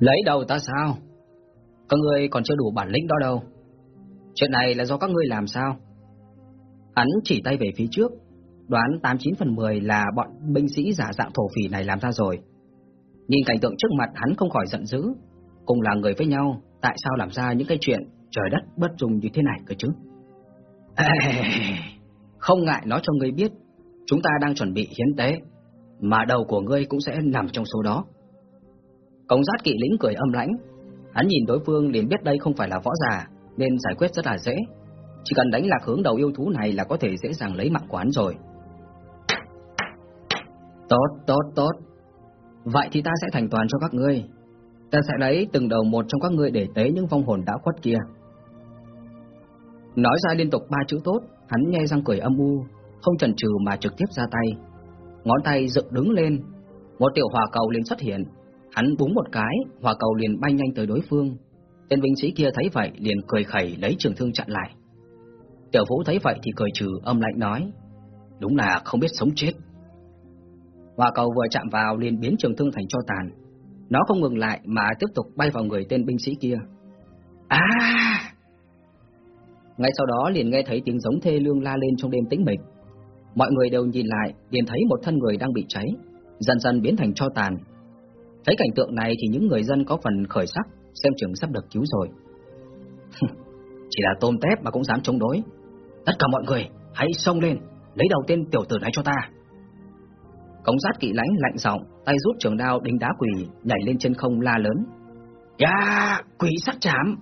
Lấy đầu ta sao? Các ngươi còn chưa đủ bản lĩnh đó đâu. Chuyện này là do các ngươi làm sao? Hắn chỉ tay về phía trước, đoán 89 phần 10 là bọn binh sĩ giả dạng thổ phỉ này làm ra rồi. Nhìn cảnh tượng trước mặt hắn không khỏi giận dữ, cùng là người với nhau, tại sao làm ra những cái chuyện trời đất bất dung như thế này cơ chứ? Ê, không ngại nói cho ngươi biết, chúng ta đang chuẩn bị hiến tế, mà đầu của ngươi cũng sẽ nằm trong số đó. Công giác kỵ lĩnh cười âm lãnh, hắn nhìn đối phương liền biết đây không phải là võ giả, nên giải quyết rất là dễ. Chỉ cần đánh lạc hướng đầu yêu thú này là có thể dễ dàng lấy mạng quán rồi. Tốt, tốt, tốt. Vậy thì ta sẽ thành toàn cho các ngươi. Ta sẽ lấy từng đầu một trong các ngươi để tế những vong hồn đã khuất kia. Nói ra liên tục ba chữ tốt, hắn nghe răng cười âm u, không chần chừ mà trực tiếp ra tay. Ngón tay dựng đứng lên, một tiểu hỏa cầu liền xuất hiện. Hắn búng một cái, hỏa cầu liền bay nhanh tới đối phương. Tên binh sĩ kia thấy vậy liền cười khẩy lấy trường thương chặn lại. Tiểu Vũ thấy vậy thì cười trừ âm lạnh nói, đúng là không biết sống chết. Hỏa cầu vừa chạm vào liền biến trường thương thành cho tàn. Nó không ngừng lại mà tiếp tục bay vào người tên binh sĩ kia. À! Ngay sau đó liền nghe thấy tiếng giống thê lương la lên trong đêm tĩnh mịch. Mọi người đều nhìn lại, liền thấy một thân người đang bị cháy, dần dần biến thành cho tàn. Thấy cảnh tượng này thì những người dân có phần khởi sắc, xem chừng sắp được cứu rồi. Chỉ là tôm tép mà cũng dám chống đối. Tất cả mọi người, hãy xông lên, lấy đầu tên tiểu tử này cho ta. Cống sát kỵ lãnh lạnh giọng, tay rút trường đao đinh đá quỷ, nhảy lên trên không la lớn. Dạ, ya, quỷ sát chám!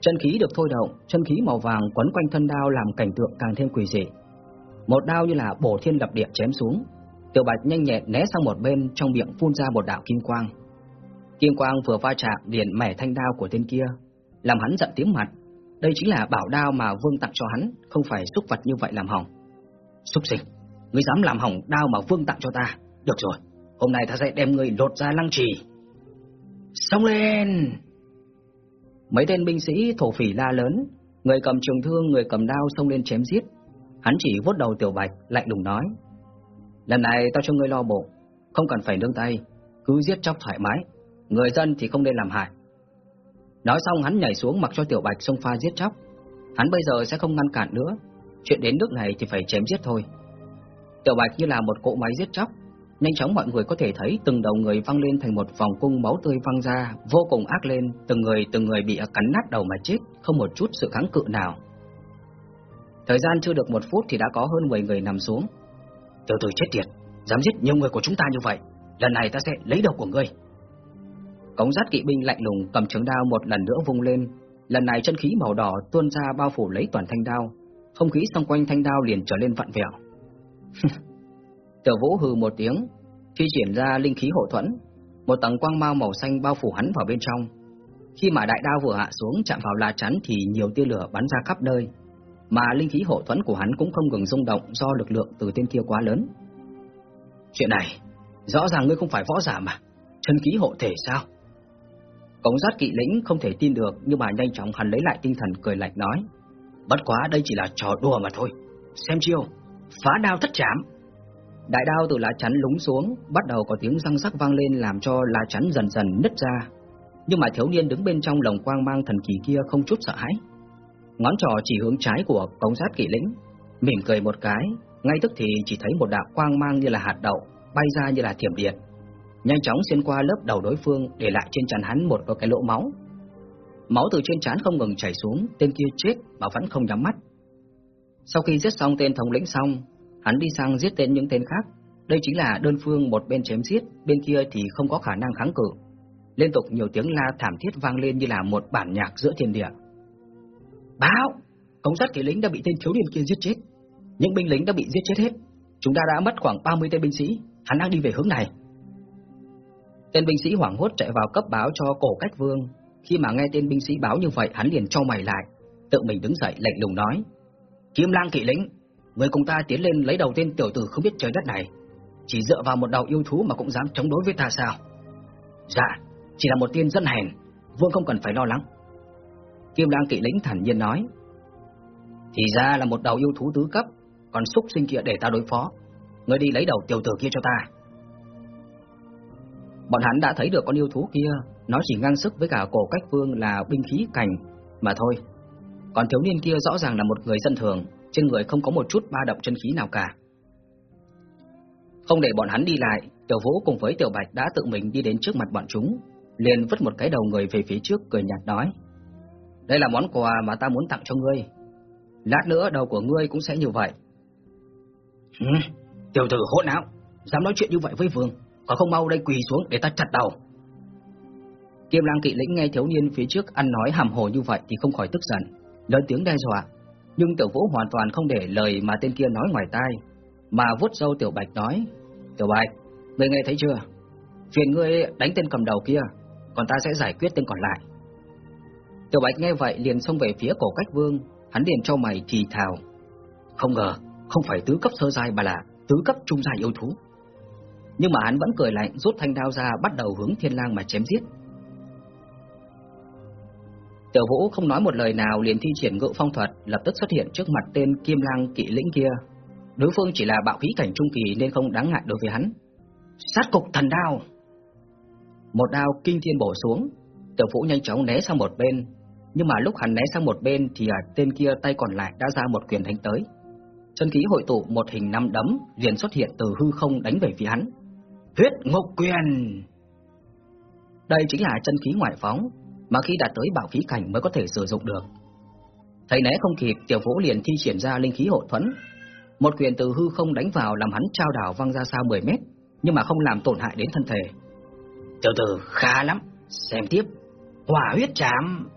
Chân khí được thôi động, chân khí màu vàng quấn quanh thân đao làm cảnh tượng càng thêm quỷ dị. Một đao như là bổ thiên lập địa chém xuống, Tiểu Bạch nhanh nhẹn né sang một bên, trong miệng phun ra một đạo kim quang. Kim quang vừa va chạm liền mẻ thanh đao của tên kia, làm hắn giận tiếng mặt. Đây chính là bảo đao mà Vương tặng cho hắn, không phải xúc vật như vậy làm hỏng. Xúc sinh, ngươi dám làm hỏng đao mà Vương tặng cho ta? Được rồi, hôm nay ta sẽ đem ngươi lột ra lăng trì. Xông lên! Mấy tên binh sĩ thổ phỉ la lớn, người cầm trường thương, người cầm đao xông lên chém giết. Hắn chỉ vuốt đầu Tiểu Bạch, lạnh lùng nói: "Lần này tao cho ngươi lo bộ, không cần phải nương tay, cứ giết chóc thoải mái, người dân thì không nên làm hại." Nói xong hắn nhảy xuống mặc cho Tiểu Bạch xông pha giết chóc. Hắn bây giờ sẽ không ngăn cản nữa, chuyện đến nước này thì phải chém giết thôi. Tiểu Bạch như là một cỗ máy giết chóc, Nhanh chóng mọi người có thể thấy từng đầu người văng lên thành một vòng cung máu tươi văng ra, vô cùng ác lên, từng người từng người bị cắn nát đầu mà chết, không một chút sự kháng cự nào. Thời gian chưa được một phút thì đã có hơn 10 người nằm xuống. Từ từ chết tiệt, dám giết nhiều người của chúng ta như vậy, lần này ta sẽ lấy đầu của ngươi. Cống giác kỵ binh lạnh lùng cầm trường đao một lần nữa vung lên, lần này chân khí màu đỏ tuôn ra bao phủ lấy toàn thanh đao, không khí xung quanh thanh đao liền trở lên vặn vẹo. Tiểu Vũ hừ một tiếng, thi triển ra linh khí hộ thuẫn, một tầng quang mau màu xanh bao phủ hắn vào bên trong. Khi mà đại đao vừa hạ xuống chạm vào lá chắn thì nhiều tia lửa bắn ra khắp nơi, mà linh khí hộ thuẫn của hắn cũng không ngừng rung động do lực lượng từ tên kia quá lớn. Chuyện này, rõ ràng ngươi không phải võ giả mà, chân khí hộ thể sao? Cống giác kỵ lĩnh không thể tin được nhưng mà nhanh chóng hắn lấy lại tinh thần cười lạnh nói. Bất quá đây chỉ là trò đùa mà thôi. Xem chiêu, phá đao thất chạm. Đại đao từ lá chắn lúng xuống, bắt đầu có tiếng răng rắc vang lên làm cho lá chắn dần dần nứt ra. Nhưng mà thiếu niên đứng bên trong lồng quang mang thần kỳ kia không chút sợ hãi. Ngón trỏ chỉ hướng trái của công sát kỵ lĩnh, mỉm cười một cái, ngay tức thì chỉ thấy một đạo quang mang như là hạt đậu, bay ra như là thiểm điện. Nhanh chóng xuyên qua lớp đầu đối phương để lại trên trán hắn một cái lỗ máu. Máu từ trên trán không ngừng chảy xuống, tên kia chết mà vẫn không nhắm mắt. Sau khi giết xong tên thống lĩnh xong, hắn đi sang giết tên những tên khác. Đây chính là đơn phương một bên chém giết, bên kia thì không có khả năng kháng cự. Liên tục nhiều tiếng la thảm thiết vang lên như là một bản nhạc giữa thiên địa. Báo! Công sát kỵ lính đã bị tên thiếu niên kia giết chết. Những binh lính đã bị giết chết hết. Chúng ta đã mất khoảng 30 tên binh sĩ, hắn đang đi về hướng này. Tên binh sĩ hoảng hốt chạy vào cấp báo cho cổ cách vương. Khi mà nghe tên binh sĩ báo như vậy, hắn liền cho mày lại, tự mình đứng dậy lạnh lùng nói: "Kiếm Lang kỵ lính, Người cùng ta tiến lên lấy đầu tên tiểu tử không biết trời đất này Chỉ dựa vào một đầu yêu thú mà cũng dám chống đối với ta sao Dạ Chỉ là một tiên dân hèn Vương không cần phải lo lắng Kim lang kỵ lĩnh thản nhiên nói Thì ra là một đầu yêu thú tứ cấp Còn xúc sinh kia để ta đối phó Ngươi đi lấy đầu tiểu tử kia cho ta Bọn hắn đã thấy được con yêu thú kia, nó chỉ ngang sức với cả cổ cách vương là binh khí cảnh mà thôi. Còn thiếu niên kia rõ ràng là một người dân thường, trên người không có một chút ba động chân khí nào cả. Không để bọn hắn đi lại, Tiểu Vũ cùng với Tiểu Bạch đã tự mình đi đến trước mặt bọn chúng, liền vứt một cái đầu người về phía trước cười nhạt nói: "Đây là món quà mà ta muốn tặng cho ngươi. Lát nữa đầu của ngươi cũng sẽ như vậy." Ừ, tiểu tử hỗn áo, dám nói chuyện như vậy với vương, có không mau đây quỳ xuống để ta chặt đầu. Kim Lang Kỵ Lĩnh nghe thiếu niên phía trước ăn nói hàm hồ như vậy thì không khỏi tức giận, lớn tiếng đe dọa, nhưng Tiểu Vũ hoàn toàn không để lời mà tên kia nói ngoài tai, mà vuốt râu Tiểu Bạch nói: "Tiểu Bạch, ngươi nghe thấy chưa? Phiền ngươi đánh tên cầm đầu kia, còn ta sẽ giải quyết tên còn lại." Tiểu Bạch nghe vậy liền xông về phía cổ cách vương, hắn liền cho mày thì thào: "Không ngờ, không phải tứ cấp sơ giai mà là tứ cấp trung giai yêu thú." Nhưng mà hắn vẫn cười lạnh rút thanh đao ra bắt đầu hướng Thiên Lang mà chém giết. Tiểu Vũ không nói một lời nào liền thi triển ngự phong thuật, lập tức xuất hiện trước mặt tên Kim Lang kỵ lĩnh kia. Đối phương chỉ là bạo khí cảnh trung kỳ nên không đáng ngại đối với hắn. Sát cục thần đao. Một đao kinh thiên bổ xuống, Tiểu Vũ nhanh chóng né sang một bên, nhưng mà lúc hắn né sang một bên thì à, tên kia tay còn lại đã ra một quyền đánh tới. Chân khí hội tụ một hình năm đấm liền xuất hiện từ hư không đánh về phía hắn. Huyết Ngục Quyền. Đây chính là chân khí ngoại phóng, mà khi đạt tới bảo khí cảnh mới có thể sử dụng được. Thấy né không kịp, Tiểu Vũ liền thi triển ra linh khí hộ thuẫn. Một quyền từ hư không đánh vào làm hắn trao đảo văng ra xa 10 mét, nhưng mà không làm tổn hại đến thân thể. Tiểu tử khá lắm, xem tiếp. Hỏa huyết chám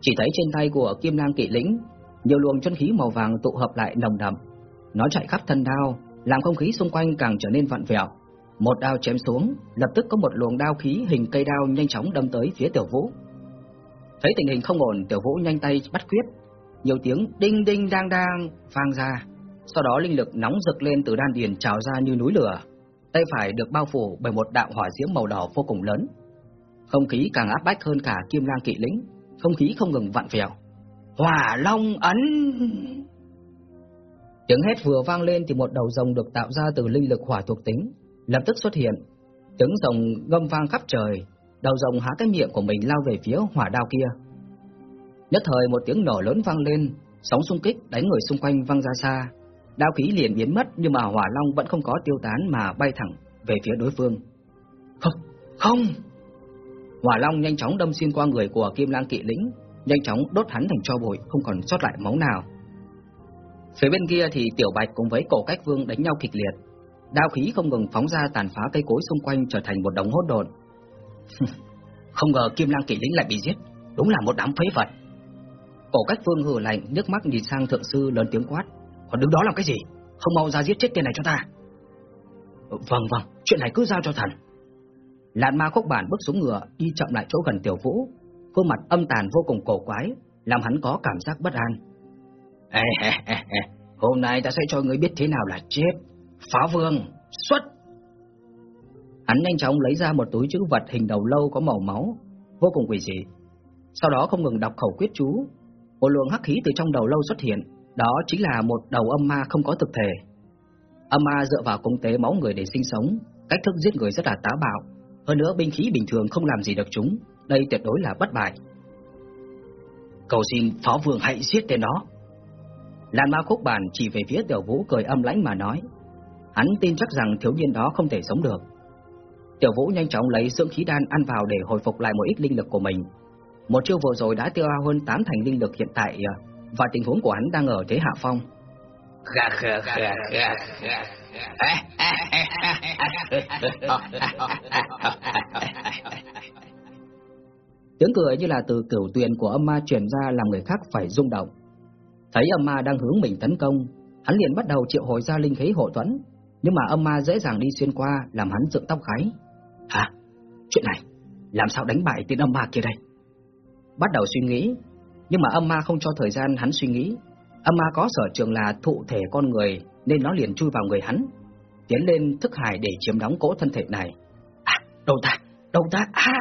chỉ thấy trên tay của Kim Lang Kỵ Lĩnh, nhiều luồng chân khí màu vàng tụ hợp lại nồng đậm. Nó chạy khắp thân đao, làm không khí xung quanh càng trở nên vặn vẹo. Một đao chém xuống, lập tức có một luồng đao khí hình cây đao nhanh chóng đâm tới phía Tiểu Vũ. Thấy tình hình không ổn, Tiểu Vũ nhanh tay bắt quyết, nhiều tiếng đinh đinh đang đang vang ra. Sau đó linh lực nóng rực lên từ đan điền trào ra như núi lửa. Tay phải được bao phủ bởi một đạo hỏa diễm màu đỏ vô cùng lớn. Không khí càng áp bách hơn cả Kim Lang Kỵ Lĩnh, không khí không ngừng vặn vẹo. Hỏa Long ấn Tiếng hét vừa vang lên thì một đầu rồng được tạo ra từ linh lực hỏa thuộc tính, lập tức xuất hiện. Tiếng rồng gầm vang khắp trời, đầu rồng há cái miệng của mình lao về phía hỏa đao kia. Nhất thời một tiếng nổ lớn vang lên, sóng xung kích đánh người xung quanh văng ra xa. Đao khí liền biến mất nhưng mà hỏa long vẫn không có tiêu tán mà bay thẳng về phía đối phương. Không, không! Hỏa long nhanh chóng đâm xuyên qua người của Kim Lang Kỵ lĩnh, nhanh chóng đốt hắn thành tro bụi, không còn sót lại máu nào. Phía bên kia thì Tiểu Bạch cùng với Cổ Cách Vương đánh nhau kịch liệt. Đao khí không ngừng phóng ra tàn phá cây cối xung quanh trở thành một đống hỗn độn. không ngờ Kim Lang Kỵ lĩnh lại bị giết, đúng là một đám phế vật. Cổ Cách Vương hừ lạnh, nước mắt nhìn sang thượng sư lớn tiếng quát: "Còn đứng đó làm cái gì? Không mau ra giết chết tên này cho ta." "Vâng vâng, chuyện này cứ giao cho thần." Lạn Ma Khốc Bản bước xuống ngựa, đi chậm lại chỗ gần Tiểu Vũ, khuôn mặt âm tàn vô cùng cổ quái, làm hắn có cảm giác bất an. Ê, ê, ê, ê. Hôm nay ta sẽ cho ngươi biết thế nào là chết. Phá vương, xuất! Hắn nhanh chóng lấy ra một túi chữ vật hình đầu lâu có màu máu, vô cùng quỷ dị. Sau đó không ngừng đọc khẩu quyết chú, một luồng hắc khí từ trong đầu lâu xuất hiện, đó chính là một đầu âm ma không có thực thể. Âm ma dựa vào cung tế máu người để sinh sống, cách thức giết người rất là táo bạo, hơn nữa binh khí bình thường không làm gì được chúng, đây tuyệt đối là bất bại. Cầu xin Phó Vương hãy giết tên đó. Lan Ma Khúc Bản chỉ về phía Tiểu Vũ cười âm lãnh mà nói, hắn tin chắc rằng thiếu niên đó không thể sống được. Tiểu Vũ nhanh chóng lấy dưỡng khí đan ăn vào để hồi phục lại một ít linh lực của mình. Một chiêu vừa rồi đã tiêu hao hơn 8 thành linh lực hiện tại à, và tình huống của hắn đang ở thế hạ phong. Gà gà gà gà gà Tiếng cười như là từ cửu tuyền của âm ma truyền ra làm người khác phải rung động. Thấy âm ma đang hướng mình tấn công, hắn liền bắt đầu triệu hồi ra linh khí hộ thuẫn, nhưng mà âm ma dễ dàng đi xuyên qua làm hắn dựng tóc gáy. Hả? Chuyện này, làm sao đánh bại tên âm ma kia đây? Bắt đầu suy nghĩ, nhưng mà âm ma không cho thời gian hắn suy nghĩ. Âm ma có sở trường là thụ thể con người nên nó liền chui vào người hắn, tiến lên thức hải để chiếm đóng cỗ thân thể này. À, đầu ta, đầu ta, à!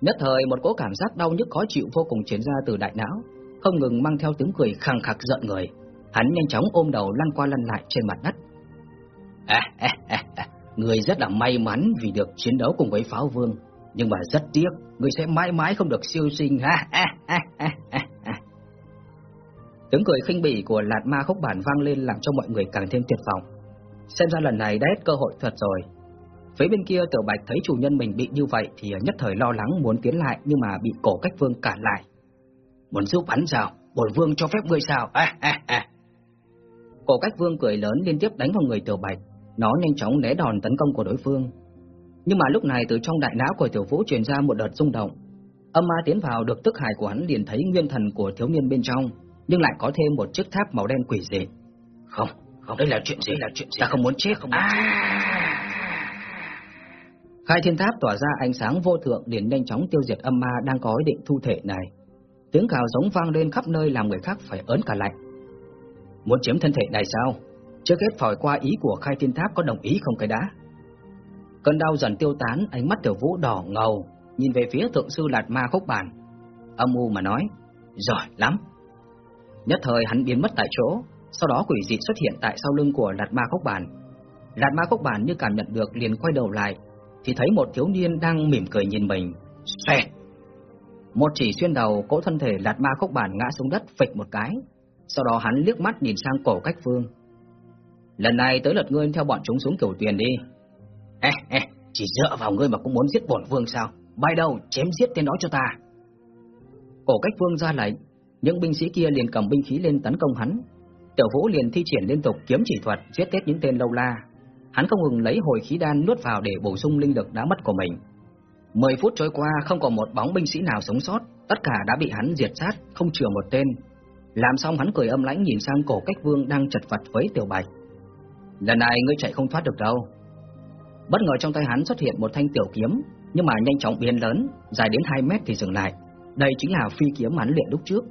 Nhất thời một cỗ cảm giác đau nhức khó chịu vô cùng truyền ra từ đại não, không ngừng mang theo tiếng cười khăng khặc giận người. Hắn nhanh chóng ôm đầu lăn qua lăn lại trên mặt đất. À, à, à, à. Người rất là may mắn vì được chiến đấu cùng với Pháo Vương, nhưng mà rất tiếc, người sẽ mãi mãi không được siêu sinh. Ha ha ha ha ha. Tiếng cười khinh bỉ của Lạt Ma khúc bản vang lên làm cho mọi người càng thêm tuyệt vọng. Xem ra lần này đã hết cơ hội thật rồi. Phía bên kia Tiểu Bạch thấy chủ nhân mình bị như vậy thì nhất thời lo lắng muốn tiến lại nhưng mà bị cổ cách vương cản lại. Muốn giúp hắn sao? Bổn vương cho phép ngươi sao? À, à, à. Cổ cách vương cười lớn liên tiếp đánh vào người Tiểu Bạch, nó nhanh chóng né đòn tấn công của đối phương. Nhưng mà lúc này từ trong đại não của Tiểu Vũ truyền ra một đợt rung động. Âm ma tiến vào được tức hải của hắn liền thấy nguyên thần của thiếu niên bên trong, nhưng lại có thêm một chiếc tháp màu đen quỷ dị. Không, không, đây là chuyện gì? Đây là chuyện gì? Ta không muốn chết, không muốn à... chết. Khai thiên tháp tỏa ra ánh sáng vô thượng liền nhanh chóng tiêu diệt âm ma đang có ý định thu thể này. Tiếng gào giống vang lên khắp nơi làm người khác phải ớn cả lạnh. Muốn chiếm thân thể này sao? Trước hết hỏi qua ý của khai thiên tháp có đồng ý không cái đã? Cơn đau dần tiêu tán, ánh mắt tiểu vũ đỏ ngầu, nhìn về phía thượng sư lạt ma khúc bản. Âm u mà nói, giỏi lắm. Nhất thời hắn biến mất tại chỗ, sau đó quỷ dị xuất hiện tại sau lưng của lạt ma khúc bản. Lạt ma khúc bản như cảm nhận được liền quay đầu lại, thì thấy một thiếu niên đang mỉm cười nhìn mình. Xẹt! Một chỉ xuyên đầu, cỗ thân thể lạt ma khúc bản ngã xuống đất phịch một cái. Sau đó hắn liếc mắt nhìn sang cổ cách phương. Lần này tới lượt ngươi theo bọn chúng xuống kiểu tuyền đi. Ê, ê, chỉ dựa vào ngươi mà cũng muốn giết bổn vương sao? Bay đâu, chém giết tên đó cho ta. Cổ cách vương ra lệnh, những binh sĩ kia liền cầm binh khí lên tấn công hắn. Tiểu vũ liền thi triển liên tục kiếm chỉ thuật giết chết những tên lâu la, hắn không ngừng lấy hồi khí đan nuốt vào để bổ sung linh lực đã mất của mình. Mười phút trôi qua không còn một bóng binh sĩ nào sống sót, tất cả đã bị hắn diệt sát, không chừa một tên. Làm xong hắn cười âm lãnh nhìn sang cổ cách vương đang chật vật với tiểu bạch. Lần này ngươi chạy không thoát được đâu. Bất ngờ trong tay hắn xuất hiện một thanh tiểu kiếm, nhưng mà nhanh chóng biến lớn, dài đến 2 mét thì dừng lại. Đây chính là phi kiếm hắn luyện lúc trước.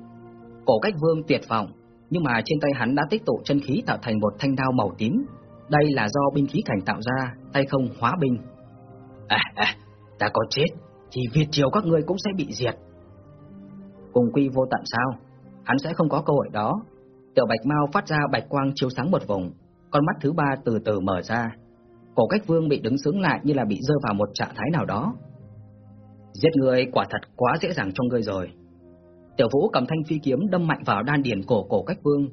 Cổ cách vương tuyệt vọng, nhưng mà trên tay hắn đã tích tụ chân khí tạo thành một thanh đao màu tím, đây là do binh khí thành tạo ra, tay không hóa binh. À, à, ta có chết, thì Việt Triều các ngươi cũng sẽ bị diệt. Cùng quy vô tận sao? Hắn sẽ không có cơ hội đó. Tiểu Bạch Mao phát ra bạch quang chiếu sáng một vùng, con mắt thứ ba từ từ mở ra. Cổ cách vương bị đứng sướng lại như là bị rơi vào một trạng thái nào đó. Giết người quả thật quá dễ dàng cho ngươi rồi. Tiểu Vũ cầm thanh phi kiếm đâm mạnh vào đan điền cổ cổ cách vương.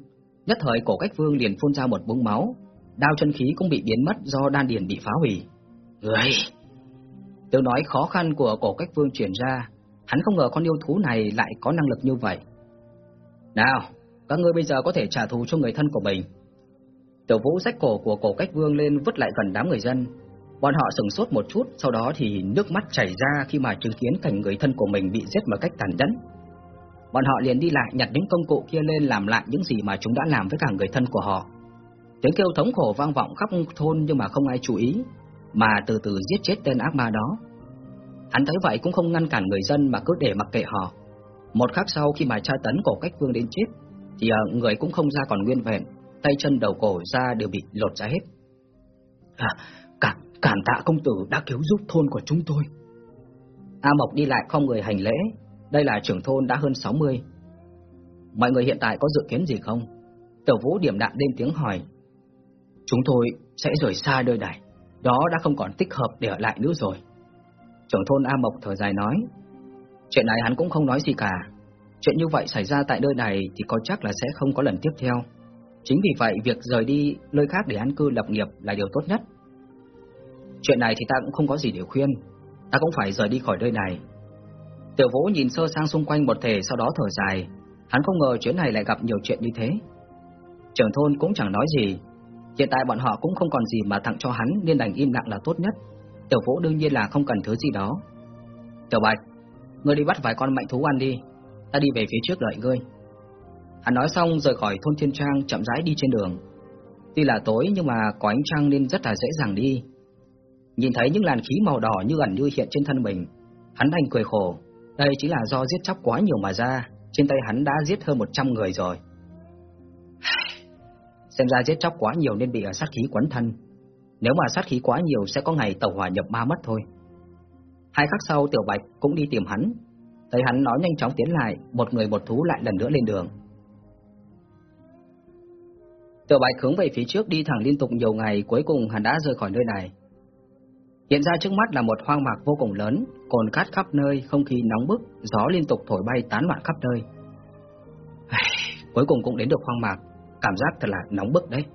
Nhất thời cổ cách vương liền phun ra một búng máu, đao chân khí cũng bị biến mất do đan điền bị phá hủy. Người! Tiếng nói khó khăn của cổ cách vương truyền ra, hắn không ngờ con yêu thú này lại có năng lực như vậy. Nào, các ngươi bây giờ có thể trả thù cho người thân của mình. Tiểu vũ rách cổ của cổ cách vương lên vứt lại gần đám người dân. Bọn họ sừng sốt một chút, sau đó thì nước mắt chảy ra khi mà chứng kiến cảnh người thân của mình bị giết một cách tàn nhẫn. Bọn họ liền đi lại nhặt những công cụ kia lên làm lại những gì mà chúng đã làm với cả người thân của họ. Tiếng kêu thống khổ vang vọng khắp thôn nhưng mà không ai chú ý, mà từ từ giết chết tên ác ma đó. Hắn thấy vậy cũng không ngăn cản người dân mà cứ để mặc kệ họ. Một khắc sau khi mà tra tấn cổ cách vương đến chết, thì uh, người cũng không ra còn nguyên vẹn, tay chân đầu cổ da đều bị lột ra hết. À, cản, cản tạ công tử đã cứu giúp thôn của chúng tôi. A Mộc đi lại không người hành lễ, đây là trưởng thôn đã hơn 60. Mọi người hiện tại có dự kiến gì không? Tiểu Vũ điểm đạm lên tiếng hỏi, Chúng tôi sẽ rời xa nơi này, đó đã không còn thích hợp để ở lại nữa rồi. Trưởng thôn A Mộc thở dài nói, chuyện này hắn cũng không nói gì cả. Chuyện như vậy xảy ra tại nơi này thì có chắc là sẽ không có lần tiếp theo. Chính vì vậy việc rời đi nơi khác để an cư lập nghiệp là điều tốt nhất. Chuyện này thì ta cũng không có gì để khuyên, ta cũng phải rời đi khỏi nơi này. Tiểu Vũ nhìn sơ sang xung quanh một thể sau đó thở dài, hắn không ngờ chuyến này lại gặp nhiều chuyện như thế. Trưởng thôn cũng chẳng nói gì, Hiện tại bọn họ cũng không còn gì mà tặng cho hắn nên đành im lặng là tốt nhất. Tiểu Vũ đương nhiên là không cần thứ gì đó. Tiểu Bạch, ngươi đi bắt vài con mạnh thú ăn đi, ta đi về phía trước đợi ngươi. Hắn nói xong rời khỏi thôn Thiên Trang chậm rãi đi trên đường. Tuy là tối nhưng mà có ánh trăng nên rất là dễ dàng đi. Nhìn thấy những làn khí màu đỏ như ẩn như hiện trên thân mình, hắn đành cười khổ. Đây chính là do giết chóc quá nhiều mà ra, trên tay hắn đã giết hơn 100 người rồi. Xem ra giết chóc quá nhiều nên bị à, sát khí quấn thân. Nếu mà sát khí quá nhiều sẽ có ngày tẩu hỏa nhập ma mất thôi. Hai khắc sau Tiểu Bạch cũng đi tìm hắn. Thấy hắn nói nhanh chóng tiến lại Một người một thú lại lần nữa lên đường. Tiểu Bạch hướng về phía trước đi thẳng liên tục nhiều ngày Cuối cùng hắn đã rời khỏi nơi này. Hiện ra trước mắt là một hoang mạc vô cùng lớn, cồn cát khắp nơi, không khí nóng bức, gió liên tục thổi bay tán loạn khắp nơi. Cuối cùng cũng đến được hoang mạc, cảm giác thật là nóng bức đấy.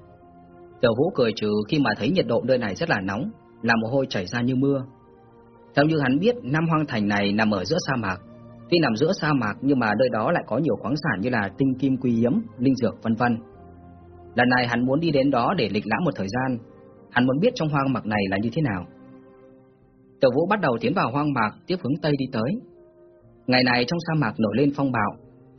Tiểu Vũ cười trừ khi mà thấy nhiệt độ nơi này rất là nóng, làm mồ hôi chảy ra như mưa. Theo như hắn biết, Nam Hoang Thành này nằm ở giữa sa mạc. Tuy nằm giữa sa mạc nhưng mà nơi đó lại có nhiều khoáng sản như là tinh kim quý hiếm, linh dược vân vân. Lần này hắn muốn đi đến đó để lịch lãm một thời gian. Hắn muốn biết trong hoang mạc này là như thế nào. Tiểu Vũ bắt đầu tiến vào hoang mạc, tiếp hướng tây đi tới. Ngày này trong sa mạc nổi lên phong bạo,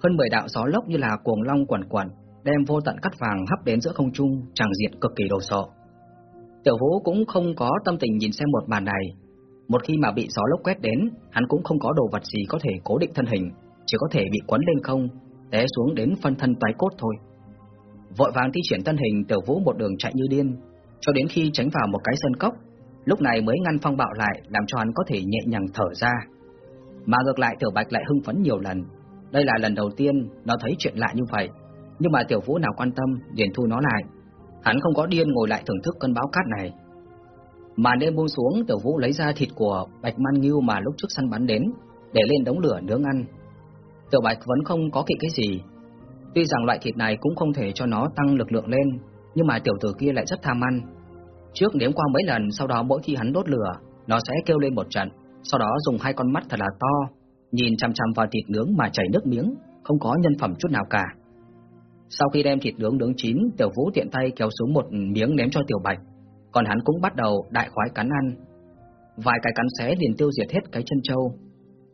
hơn 10 đạo gió lốc như là cuồng long quẩn quẩn, đem vô tận cắt vàng hấp đến giữa không trung, chẳng diện cực kỳ đồ sộ. Tiểu Vũ cũng không có tâm tình nhìn xem một màn này. Một khi mà bị gió lốc quét đến, hắn cũng không có đồ vật gì có thể cố định thân hình, chỉ có thể bị quấn lên không, té xuống đến phân thân toái cốt thôi. Vội vàng di chuyển thân hình, Tiểu Vũ một đường chạy như điên, cho đến khi tránh vào một cái sân cốc, lúc này mới ngăn phong bạo lại, làm cho hắn có thể nhẹ nhàng thở ra. Mà ngược lại Tiểu Bạch lại hưng phấn nhiều lần, đây là lần đầu tiên nó thấy chuyện lạ như vậy, nhưng mà Tiểu Vũ nào quan tâm, liền thu nó lại. Hắn không có điên ngồi lại thưởng thức cơn bão cát này. Màn đêm buông xuống, Tiểu Vũ lấy ra thịt của Bạch Man Ngưu mà lúc trước săn bắn đến, để lên đống lửa nướng ăn. Tiểu Bạch vẫn không có kỵ cái gì. Tuy rằng loại thịt này cũng không thể cho nó tăng lực lượng lên, nhưng mà tiểu tử kia lại rất tham ăn. Trước nếm qua mấy lần, sau đó mỗi khi hắn đốt lửa, nó sẽ kêu lên một trận, sau đó dùng hai con mắt thật là to, nhìn chằm chằm vào thịt nướng mà chảy nước miếng, không có nhân phẩm chút nào cả. Sau khi đem thịt nướng nướng chín, Tiểu Vũ tiện tay kéo xuống một miếng ném cho Tiểu Bạch, còn hắn cũng bắt đầu đại khoái cắn ăn. Vài cái cắn xé liền tiêu diệt hết cái chân trâu.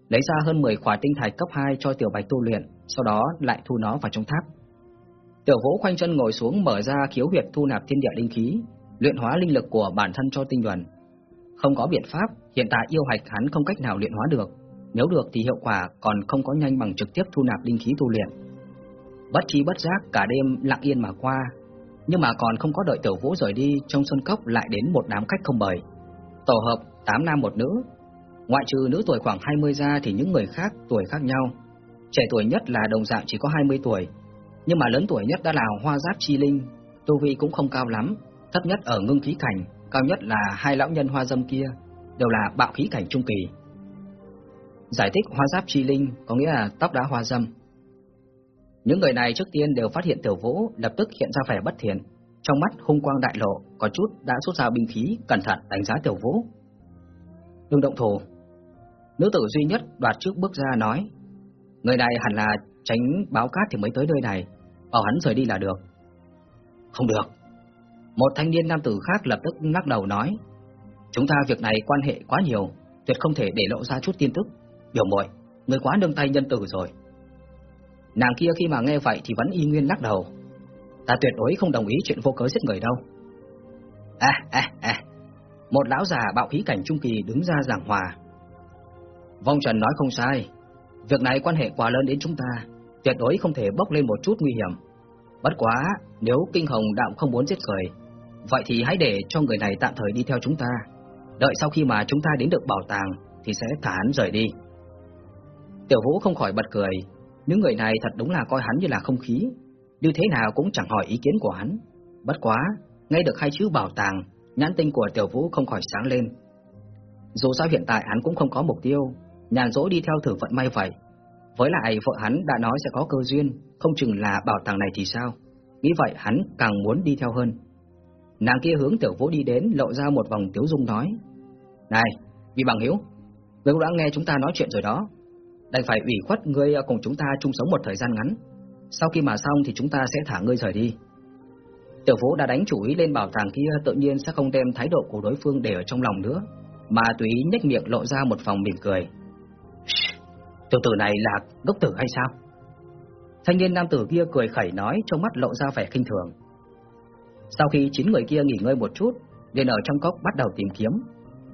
Lấy ra hơn 10 khỏa tinh thạch cấp 2 cho Tiểu Bạch tu luyện, sau đó lại thu nó vào trong tháp. Tiểu Vũ khoanh chân ngồi xuống mở ra khiếu huyệt thu nạp thiên địa linh khí, luyện hóa linh lực của bản thân cho tinh đoàn. Không có biện pháp, hiện tại yêu hạch hắn không cách nào luyện hóa được, nếu được thì hiệu quả còn không có nhanh bằng trực tiếp thu nạp linh khí tu luyện. Bất trí bất giác cả đêm lặng yên mà qua, nhưng mà còn không có đợi Tiểu Vũ rời đi, trong sân cốc lại đến một đám khách không bời. Tổ hợp 8 nam một nữ, ngoại trừ nữ tuổi khoảng 20 ra thì những người khác tuổi khác nhau. Trẻ tuổi nhất là đồng dạng chỉ có 20 tuổi, nhưng mà lớn tuổi nhất đã là Hoa Giáp Chi Linh, tu vi cũng không cao lắm, thấp nhất ở ngưng khí cảnh, cao nhất là hai lão nhân hoa dâm kia, đều là bạo khí cảnh trung kỳ. Giải thích hoa giáp chi linh có nghĩa là tóc đá hoa dâm. Những người này trước tiên đều phát hiện Tiểu Vũ, lập tức hiện ra vẻ bất thiện, trong mắt hung quang đại lộ, có chút đã rút ra binh khí, cẩn thận đánh giá Tiểu Vũ. Đừng động thủ. Nữ tử duy nhất đoạt trước bước ra nói, người này hẳn là tránh báo cát thì mới tới nơi này, bảo hắn rời đi là được. Không được. Một thanh niên nam tử khác lập tức lắc đầu nói, chúng ta việc này quan hệ quá nhiều, tuyệt không thể để lộ ra chút tin tức. Biểu muội, người quá nương tay nhân tử rồi. Nàng kia khi mà nghe vậy thì vẫn y nguyên lắc đầu. Ta tuyệt đối không đồng ý chuyện vô cớ giết người đâu. À, à, à. Một lão già bạo khí cảnh trung kỳ đứng ra giảng hòa. Vong Trần nói không sai. Việc này quan hệ quá lớn đến chúng ta, tuyệt đối không thể bốc lên một chút nguy hiểm. Bất quá, nếu Kinh Hồng Đạo không muốn giết người, vậy thì hãy để cho người này tạm thời đi theo chúng ta. Đợi sau khi mà chúng ta đến được bảo tàng thì sẽ thả hắn rời đi. Tiểu Vũ không khỏi bật cười, những người này thật đúng là coi hắn như là không khí, như thế nào cũng chẳng hỏi ý kiến của hắn. Bất quá, ngay được hai chữ bảo tàng, nhãn tinh của Tiểu Vũ không khỏi sáng lên. Dù sao hiện tại hắn cũng không có mục tiêu, nhàn rỗi đi theo thử vận may vậy. Với lại vợ hắn đã nói sẽ có cơ duyên, không chừng là bảo tàng này thì sao. Nghĩ vậy hắn càng muốn đi theo hơn. Nàng kia hướng Tiểu Vũ đi đến, lộ ra một vòng tiếu dung nói: "Này, vì bằng hữu, ngươi cũng đã nghe chúng ta nói chuyện rồi đó, đành phải ủy khuất ngươi cùng chúng ta chung sống một thời gian ngắn. Sau khi mà xong thì chúng ta sẽ thả ngươi rời đi. Tiểu Vũ đã đánh chủ ý lên bảo tàng kia tự nhiên sẽ không đem thái độ của đối phương để ở trong lòng nữa, mà tùy ý nhếch miệng lộ ra một vòng mỉm cười. Tiểu tử này là gốc tử hay sao? Thanh niên nam tử kia cười khẩy nói trong mắt lộ ra vẻ kinh thường. Sau khi chín người kia nghỉ ngơi một chút, liền ở trong cốc bắt đầu tìm kiếm.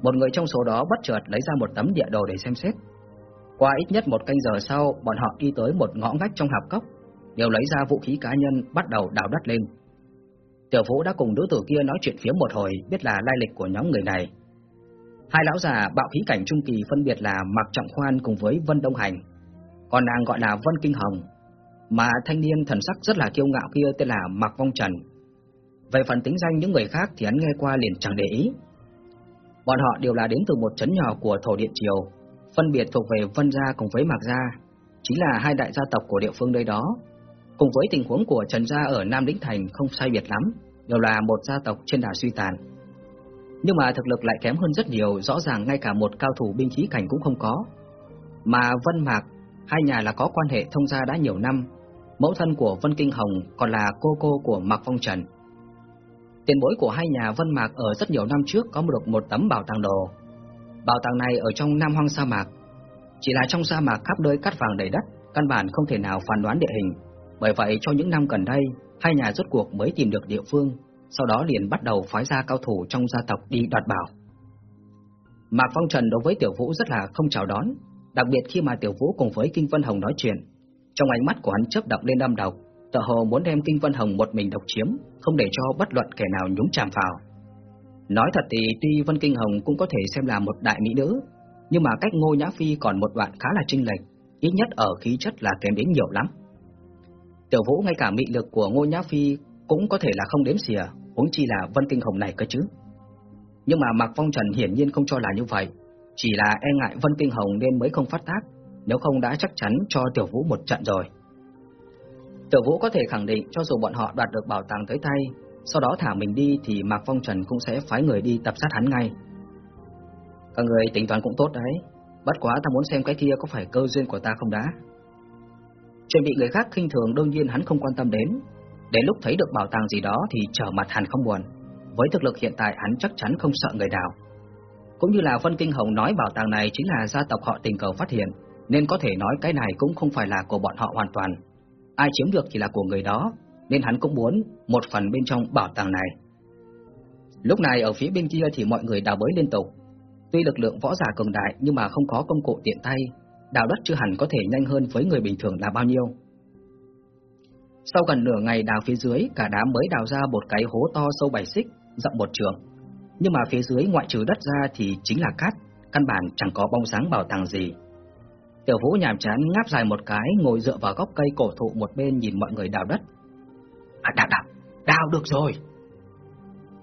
Một người trong số đó bất chợt lấy ra một tấm địa đồ để xem xét. Qua ít nhất một canh giờ sau, bọn họ đi tới một ngõ ngách trong hạp cốc, đều lấy ra vũ khí cá nhân bắt đầu đào đất lên. Tiểu Vũ đã cùng đối tử kia nói chuyện phía một hồi, biết là lai lịch của nhóm người này. Hai lão già bạo khí cảnh trung kỳ phân biệt là Mạc Trọng Khoan cùng với Vân Đông Hành, còn nàng gọi là Vân Kinh Hồng, mà thanh niên thần sắc rất là kiêu ngạo kia tên là Mạc Vong Trần. Về phần tính danh những người khác thì hắn nghe qua liền chẳng để ý. Bọn họ đều là đến từ một chấn nhỏ của thổ điện triều, phân biệt thuộc về Vân gia cùng với Mạc gia, chính là hai đại gia tộc của địa phương nơi đó. Cùng với tình huống của Trần gia ở Nam Lĩnh Thành không sai biệt lắm, đều là một gia tộc trên đà suy tàn. Nhưng mà thực lực lại kém hơn rất nhiều, rõ ràng ngay cả một cao thủ binh khí cảnh cũng không có. Mà Vân Mạc, hai nhà là có quan hệ thông gia đã nhiều năm, mẫu thân của Vân Kinh Hồng còn là cô cô của Mạc Phong Trần. Tiền bối của hai nhà Vân Mạc ở rất nhiều năm trước có được một tấm bảo tàng đồ. Bảo tàng này ở trong Nam Hoang sa mạc, chỉ là trong sa mạc khắp nơi cát vàng đầy đất, căn bản không thể nào phán đoán địa hình. Bởi vậy cho những năm gần đây, hai nhà rốt cuộc mới tìm được địa phương, sau đó liền bắt đầu phái ra cao thủ trong gia tộc đi đoạt bảo. Mạc Phong Trần đối với Tiểu Vũ rất là không chào đón, đặc biệt khi mà Tiểu Vũ cùng với Kinh Vân Hồng nói chuyện, trong ánh mắt của hắn chớp động lên đâm độc, tựa hồ muốn đem Kinh Vân Hồng một mình độc chiếm, không để cho bất luận kẻ nào nhúng chàm vào. Nói thật thì tuy Vân Kinh Hồng cũng có thể xem là một đại mỹ nữ, nhưng mà cách Ngô Nhã Phi còn một đoạn khá là chênh lệch, ít nhất ở khí chất là kém đến nhiều lắm. Tiểu Vũ ngay cả mị lực của Ngô Nhã Phi cũng có thể là không đếm xỉa, huống chi là Vân Kinh Hồng này cơ chứ. Nhưng mà Mạc Phong Trần hiển nhiên không cho là như vậy, chỉ là e ngại Vân Kinh Hồng nên mới không phát tác, nếu không đã chắc chắn cho Tiểu Vũ một trận rồi. Tiểu Vũ có thể khẳng định cho dù bọn họ đoạt được bảo tàng tới tay, sau đó thả mình đi thì Mạc Phong Trần cũng sẽ phái người đi tập sát hắn ngay. Các người tính toán cũng tốt đấy, bất quá ta muốn xem cái kia có phải cơ duyên của ta không đã. Chuyện bị người khác khinh thường đương nhiên hắn không quan tâm đến, đến lúc thấy được bảo tàng gì đó thì trở mặt hắn không buồn. Với thực lực hiện tại hắn chắc chắn không sợ người nào. Cũng như là Vân Kinh Hồng nói bảo tàng này chính là gia tộc họ tình cờ phát hiện, nên có thể nói cái này cũng không phải là của bọn họ hoàn toàn. Ai chiếm được thì là của người đó, nên hắn cũng muốn một phần bên trong bảo tàng này. Lúc này ở phía bên kia thì mọi người đào bới liên tục. Tuy lực lượng võ giả cường đại nhưng mà không có công cụ tiện tay, đào đất chưa hẳn có thể nhanh hơn với người bình thường là bao nhiêu. Sau gần nửa ngày đào phía dưới, cả đám mới đào ra một cái hố to sâu bảy xích, rộng một trường. Nhưng mà phía dưới ngoại trừ đất ra thì chính là cát, căn bản chẳng có bóng dáng bảo tàng gì. Tiểu Vũ nhàm chán ngáp dài một cái, ngồi dựa vào gốc cây cổ thụ một bên nhìn mọi người đào đất. À, đào, đào, đào được rồi.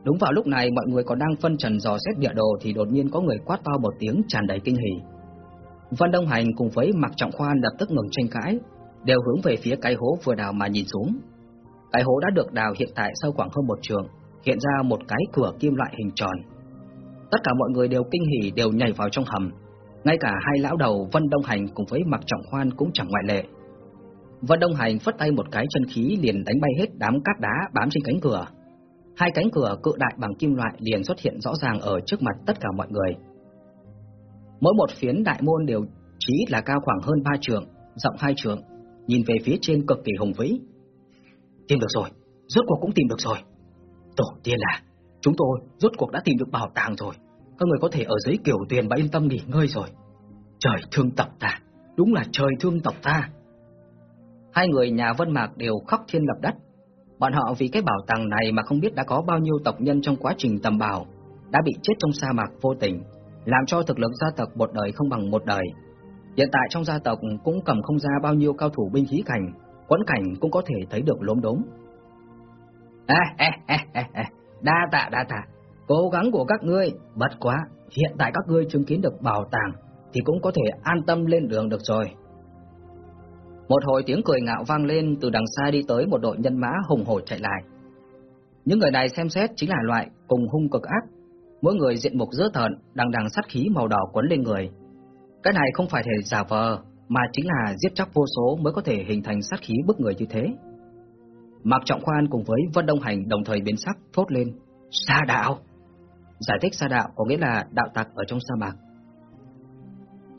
Đúng vào lúc này mọi người còn đang phân trần dò xét địa đồ thì đột nhiên có người quát to một tiếng tràn đầy kinh hỉ. Văn Đông Hành cùng với Mạc Trọng Khoan lập tức ngừng tranh cãi, đều hướng về phía cái hố vừa đào mà nhìn xuống. Cái hố đã được đào hiện tại sâu khoảng hơn một trường, hiện ra một cái cửa kim loại hình tròn. Tất cả mọi người đều kinh hỉ đều nhảy vào trong hầm, ngay cả hai lão đầu Vân Đông Hành cùng với Mạc Trọng Khoan cũng chẳng ngoại lệ. Vân Đông Hành phất tay một cái chân khí liền đánh bay hết đám cát đá bám trên cánh cửa. Hai cánh cửa cự đại bằng kim loại liền xuất hiện rõ ràng ở trước mặt tất cả mọi người. Mỗi một phiến đại môn đều chí là cao khoảng hơn ba trượng, rộng hai trượng, nhìn về phía trên cực kỳ hùng vĩ. Tìm được rồi, rốt cuộc cũng tìm được rồi. Tổ tiên à, chúng tôi rốt cuộc đã tìm được bảo tàng rồi. Các người có thể ở dưới kiểu tiền và yên tâm nghỉ ngơi rồi. Trời thương tộc ta, đúng là trời thương tộc ta. Hai người nhà Vân Mạc đều khóc thiên lập đất. Bọn họ vì cái bảo tàng này mà không biết đã có bao nhiêu tộc nhân trong quá trình tầm bảo đã bị chết trong sa mạc vô tình, làm cho thực lực gia tộc một đời không bằng một đời. Hiện tại trong gia tộc cũng cầm không ra bao nhiêu cao thủ binh khí cảnh, quẫn cảnh cũng có thể thấy được lốm đốm. À, à, à, à, à, đa tạ đa tạ, cố gắng của các ngươi, bất quá, hiện tại các ngươi chứng kiến được bảo tàng thì cũng có thể an tâm lên đường được rồi. Một hồi tiếng cười ngạo vang lên từ đằng xa đi tới một đội nhân mã hùng hổ chạy lại. Những người này xem xét chính là loại cùng hung cực ác, mỗi người diện mục dữ tợn, đằng đằng sát khí màu đỏ quấn lên người. Cái này không phải thể giả vờ, mà chính là giết chóc vô số mới có thể hình thành sát khí bức người như thế. Mạc Trọng Khoan cùng với Vân Đông Hành đồng thời biến sắc thốt lên, Sa đạo! Giải thích sa đạo có nghĩa là đạo tặc ở trong sa mạc.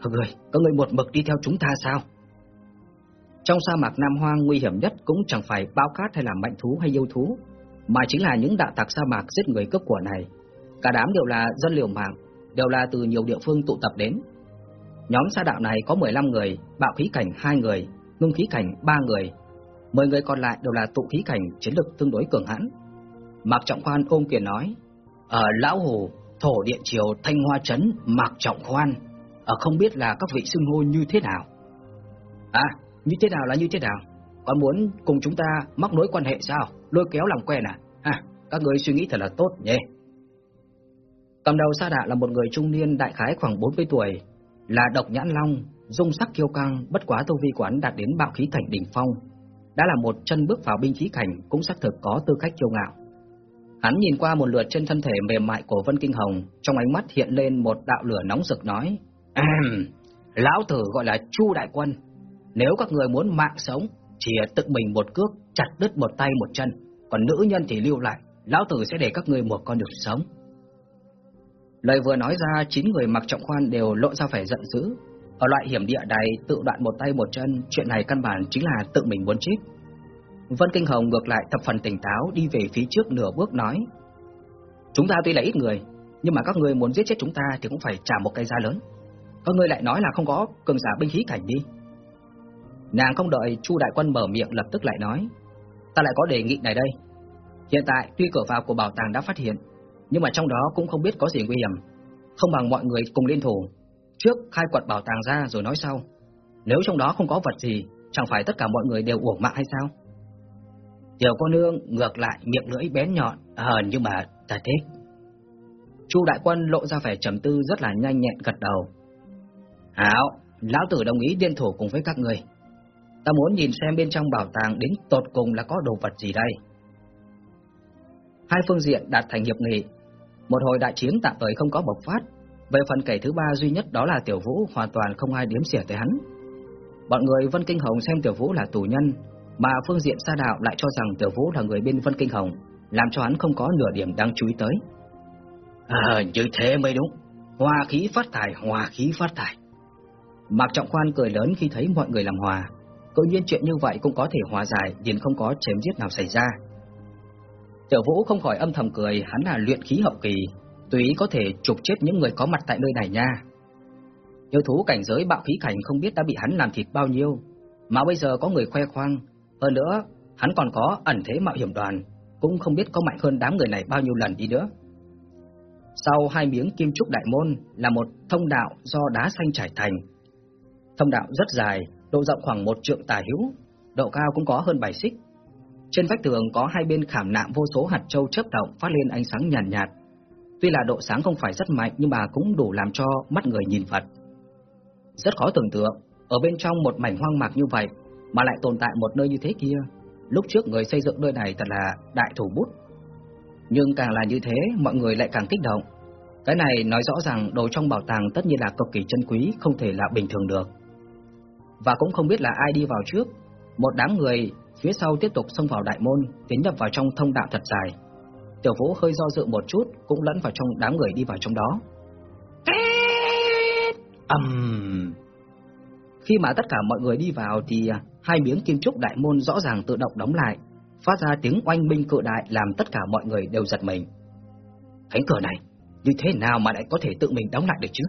Các người, các người một mực đi theo chúng ta sao? Trong sa mạc Nam Hoang nguy hiểm nhất cũng chẳng phải bao cát hay là mạnh thú hay yêu thú, mà chính là những đạo tặc sa mạc giết người cướp của này. Cả đám đều là dân liều mạng, đều là từ nhiều địa phương tụ tập đến. Nhóm sa đạo này có 15 người, bạo khí cảnh 2 người, ngưng khí cảnh 3 người. 10 người còn lại đều là tụ khí cảnh chiến lực tương đối cường hãn. Mạc Trọng Khoan ôm quyền nói, ở Lão Hồ, Thổ Điện Triều Thanh Hoa Trấn Mạc Trọng Khoan, ở không biết là các vị xưng hô như thế nào. À, như thế nào là như thế nào? Còn muốn cùng chúng ta mắc nối quan hệ sao? Lôi kéo làm quen à? À, các người suy nghĩ thật là tốt nhé. Cầm đầu Sa Đạ là một người trung niên đại khái khoảng 40 tuổi, là độc nhãn long, dung sắc kiêu căng, bất quá tu vi quán đạt đến bạo khí cảnh đỉnh phong, đã là một chân bước vào binh khí cảnh cũng xác thực có tư cách kiêu ngạo. Hắn nhìn qua một lượt trên thân thể mềm mại của Vân Kinh Hồng, trong ánh mắt hiện lên một đạo lửa nóng rực nói: "Lão tử gọi là Chu đại quân, nếu các người muốn mạng sống, chỉ tự mình một cước chặt đứt một tay một chân, còn nữ nhân thì lưu lại, lão tử sẽ để các người một con đường sống." Lời vừa nói ra, chín người mặc trọng khoan đều lộ ra vẻ giận dữ. Ở loại hiểm địa này, tự đoạn một tay một chân, chuyện này căn bản chính là tự mình muốn chết. Vân Kinh Hồng ngược lại thập phần tỉnh táo đi về phía trước nửa bước nói, Chúng ta tuy là ít người, Nhưng mà các người muốn giết chết chúng ta Thì cũng phải trả một cái giá lớn. Các người lại nói là không có cường giả binh khí cảnh đi. Nàng không đợi Chu Đại Quân mở miệng lập tức lại nói, Ta lại có đề nghị này đây. Hiện tại tuy cửa vào của bảo tàng đã phát hiện, Nhưng mà trong đó cũng không biết có gì nguy hiểm. Không bằng mọi người cùng liên thủ, Trước khai quật bảo tàng ra rồi nói sau. Nếu trong đó không có vật gì, Chẳng phải tất cả mọi người đều uổng mạng hay sao? Tiểu cô nương ngược lại miệng lưỡi bén nhọn, hờn nhưng mà ta thích. Chu đại quân lộ ra vẻ trầm tư rất là nhanh nhẹn gật đầu. Hảo, lão tử đồng ý điên thủ cùng với các người. Ta muốn nhìn xem bên trong bảo tàng đến tột cùng là có đồ vật gì đây. Hai phương diện đạt thành hiệp nghị. Một hồi đại chiến tạm thời không có bộc phát. Về phần kẻ thứ ba duy nhất đó là Tiểu Vũ hoàn toàn không ai điếm xỉa tới hắn. Bọn người Vân Kinh Hồng xem Tiểu Vũ là tù nhân, mà phương diện xa đạo lại cho rằng Tiểu Vũ là người bên Vân Kinh Hồng, làm cho hắn không có nửa điểm đáng chú ý tới. À, như thế mới đúng. Hòa khí phát tài, hòa khí phát tài. Mạc Trọng Khoan cười lớn khi thấy mọi người làm hòa. Tự nhiên chuyện như vậy cũng có thể hòa giải, nhìn không có chém giết nào xảy ra. Tiểu Vũ không khỏi âm thầm cười, hắn là luyện khí hậu kỳ, tùy có thể trục chết những người có mặt tại nơi này nha. Yêu thú cảnh giới bạo khí cảnh không biết đã bị hắn làm thịt bao nhiêu, mà bây giờ có người khoe khoang, hơn nữa, hắn còn có ẩn thế mạo hiểm đoàn, cũng không biết có mạnh hơn đám người này bao nhiêu lần đi nữa. Sau hai miếng kim trúc đại môn là một thông đạo do đá xanh trải thành. Thông đạo rất dài, độ rộng khoảng một trượng tả hữu, độ cao cũng có hơn 7 xích. Trên vách tường có hai bên khảm nạm vô số hạt châu chớp động phát lên ánh sáng nhàn nhạt, nhạt. Tuy là độ sáng không phải rất mạnh nhưng mà cũng đủ làm cho mắt người nhìn Phật. Rất khó tưởng tượng, ở bên trong một mảnh hoang mạc như vậy mà lại tồn tại một nơi như thế kia. Lúc trước người xây dựng nơi này thật là đại thủ bút. Nhưng càng là như thế, mọi người lại càng kích động. Cái này nói rõ rằng đồ trong bảo tàng tất nhiên là cực kỳ chân quý, không thể là bình thường được. Và cũng không biết là ai đi vào trước. Một đám người phía sau tiếp tục xông vào đại môn, tiến nhập vào trong thông đạo thật dài. Tiểu Vũ hơi do dự một chút, cũng lẫn vào trong đám người đi vào trong đó. Ầm. Um... Khi mà tất cả mọi người đi vào thì hai miếng kim trúc đại môn rõ ràng tự động đóng lại, phát ra tiếng oanh minh cự đại làm tất cả mọi người đều giật mình. Cánh cửa này, như thế nào mà lại có thể tự mình đóng lại được chứ?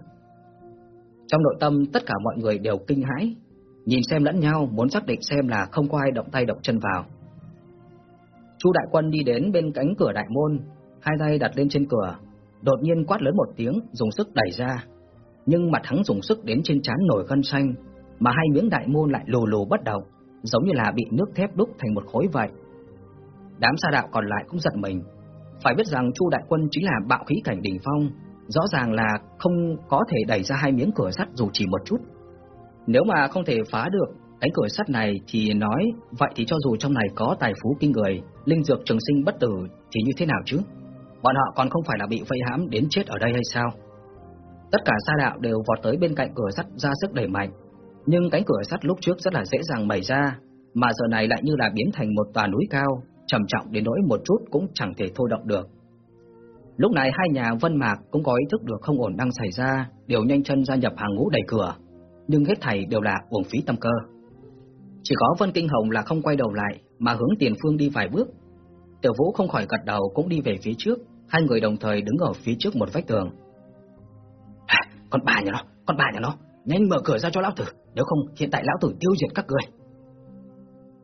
Trong nội tâm tất cả mọi người đều kinh hãi, nhìn xem lẫn nhau muốn xác định xem là không có ai động tay động chân vào. Chu đại quân đi đến bên cánh cửa đại môn, hai tay đặt lên trên cửa, đột nhiên quát lớn một tiếng, dùng sức đẩy ra. Nhưng mặt hắn dùng sức đến trên trán nổi gân xanh, mà hai miếng đại môn lại lù lù bất động, giống như là bị nước thép đúc thành một khối vậy. Đám sa đạo còn lại cũng giật mình, phải biết rằng Chu đại quân chính là bạo khí cảnh đỉnh phong, rõ ràng là không có thể đẩy ra hai miếng cửa sắt dù chỉ một chút. Nếu mà không thể phá được cánh cửa sắt này thì nói vậy thì cho dù trong này có tài phú kinh người, linh dược trường sinh bất tử thì như thế nào chứ? Bọn họ còn không phải là bị vây hãm đến chết ở đây hay sao? Tất cả sa đạo đều vọt tới bên cạnh cửa sắt ra sức đẩy mạnh, nhưng cánh cửa sắt lúc trước rất là dễ dàng bày ra, mà giờ này lại như là biến thành một tòa núi cao, trầm trọng đến nỗi một chút cũng chẳng thể thôi động được. Lúc này hai nhà Vân Mạc cũng có ý thức được không ổn đang xảy ra, đều nhanh chân gia nhập hàng ngũ đẩy cửa, nhưng hết thảy đều là uổng phí tâm cơ. Chỉ có Vân Kinh Hồng là không quay đầu lại, mà hướng tiền phương đi vài bước. Tiểu Vũ không khỏi gật đầu cũng đi về phía trước, hai người đồng thời đứng ở phía trước một vách tường. À, con bà nhà nó, con bà nhà nó, nhanh mở cửa ra cho lão tử, nếu không hiện tại lão tử tiêu diệt các người.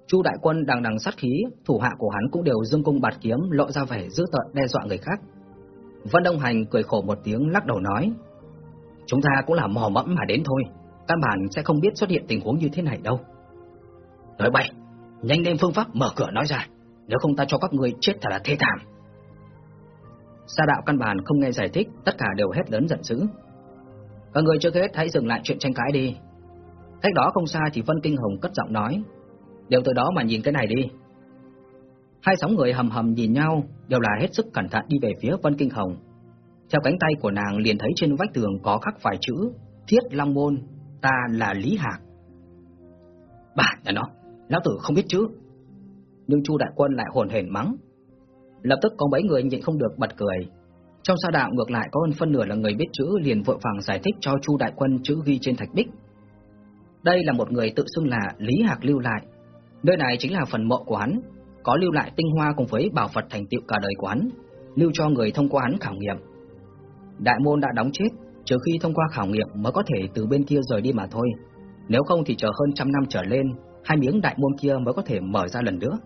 Chu đại quân đằng đằng sát khí, thủ hạ của hắn cũng đều dương cung bạt kiếm, lộ ra vẻ dữ tợn đe dọa người khác. Vân Đông Hành cười khổ một tiếng lắc đầu nói: "Chúng ta cũng là mò mẫm mà đến thôi, căn bản sẽ không biết xuất hiện tình huống như thế này đâu." Nói bậy, nhanh lên phương pháp mở cửa nói ra, nếu không ta cho các người chết thật là thê thảm. Sa đạo căn bản không nghe giải thích, tất cả đều hét lớn giận dữ. Các người trước hết hãy dừng lại chuyện tranh cãi đi. Cách đó không xa thì Vân Kinh Hồng cất giọng nói, đều từ đó mà nhìn cái này đi. Hai sóng người hầm hầm nhìn nhau, đều là hết sức cẩn thận đi về phía Vân Kinh Hồng. Theo cánh tay của nàng liền thấy trên vách tường có khắc vài chữ Thiết Long Môn, ta là Lý Hạc. Bà nhà nó, lão tử không biết chữ. Nhưng Chu Đại Quân lại hồn hển mắng. Lập tức có mấy người nhịn không được bật cười. Trong sa đạo ngược lại có hơn phân nửa là người biết chữ liền vội vàng giải thích cho Chu Đại Quân chữ ghi trên thạch bích. Đây là một người tự xưng là Lý Hạc lưu lại. Nơi này chính là phần mộ của hắn, có lưu lại tinh hoa cùng với bảo vật thành tựu cả đời của hắn, lưu cho người thông qua hắn khảo nghiệm. Đại môn đã đóng chết, trừ khi thông qua khảo nghiệm mới có thể từ bên kia rời đi mà thôi. Nếu không thì chờ hơn trăm năm trở lên, hai miếng đại môn kia mới có thể mở ra lần nữa.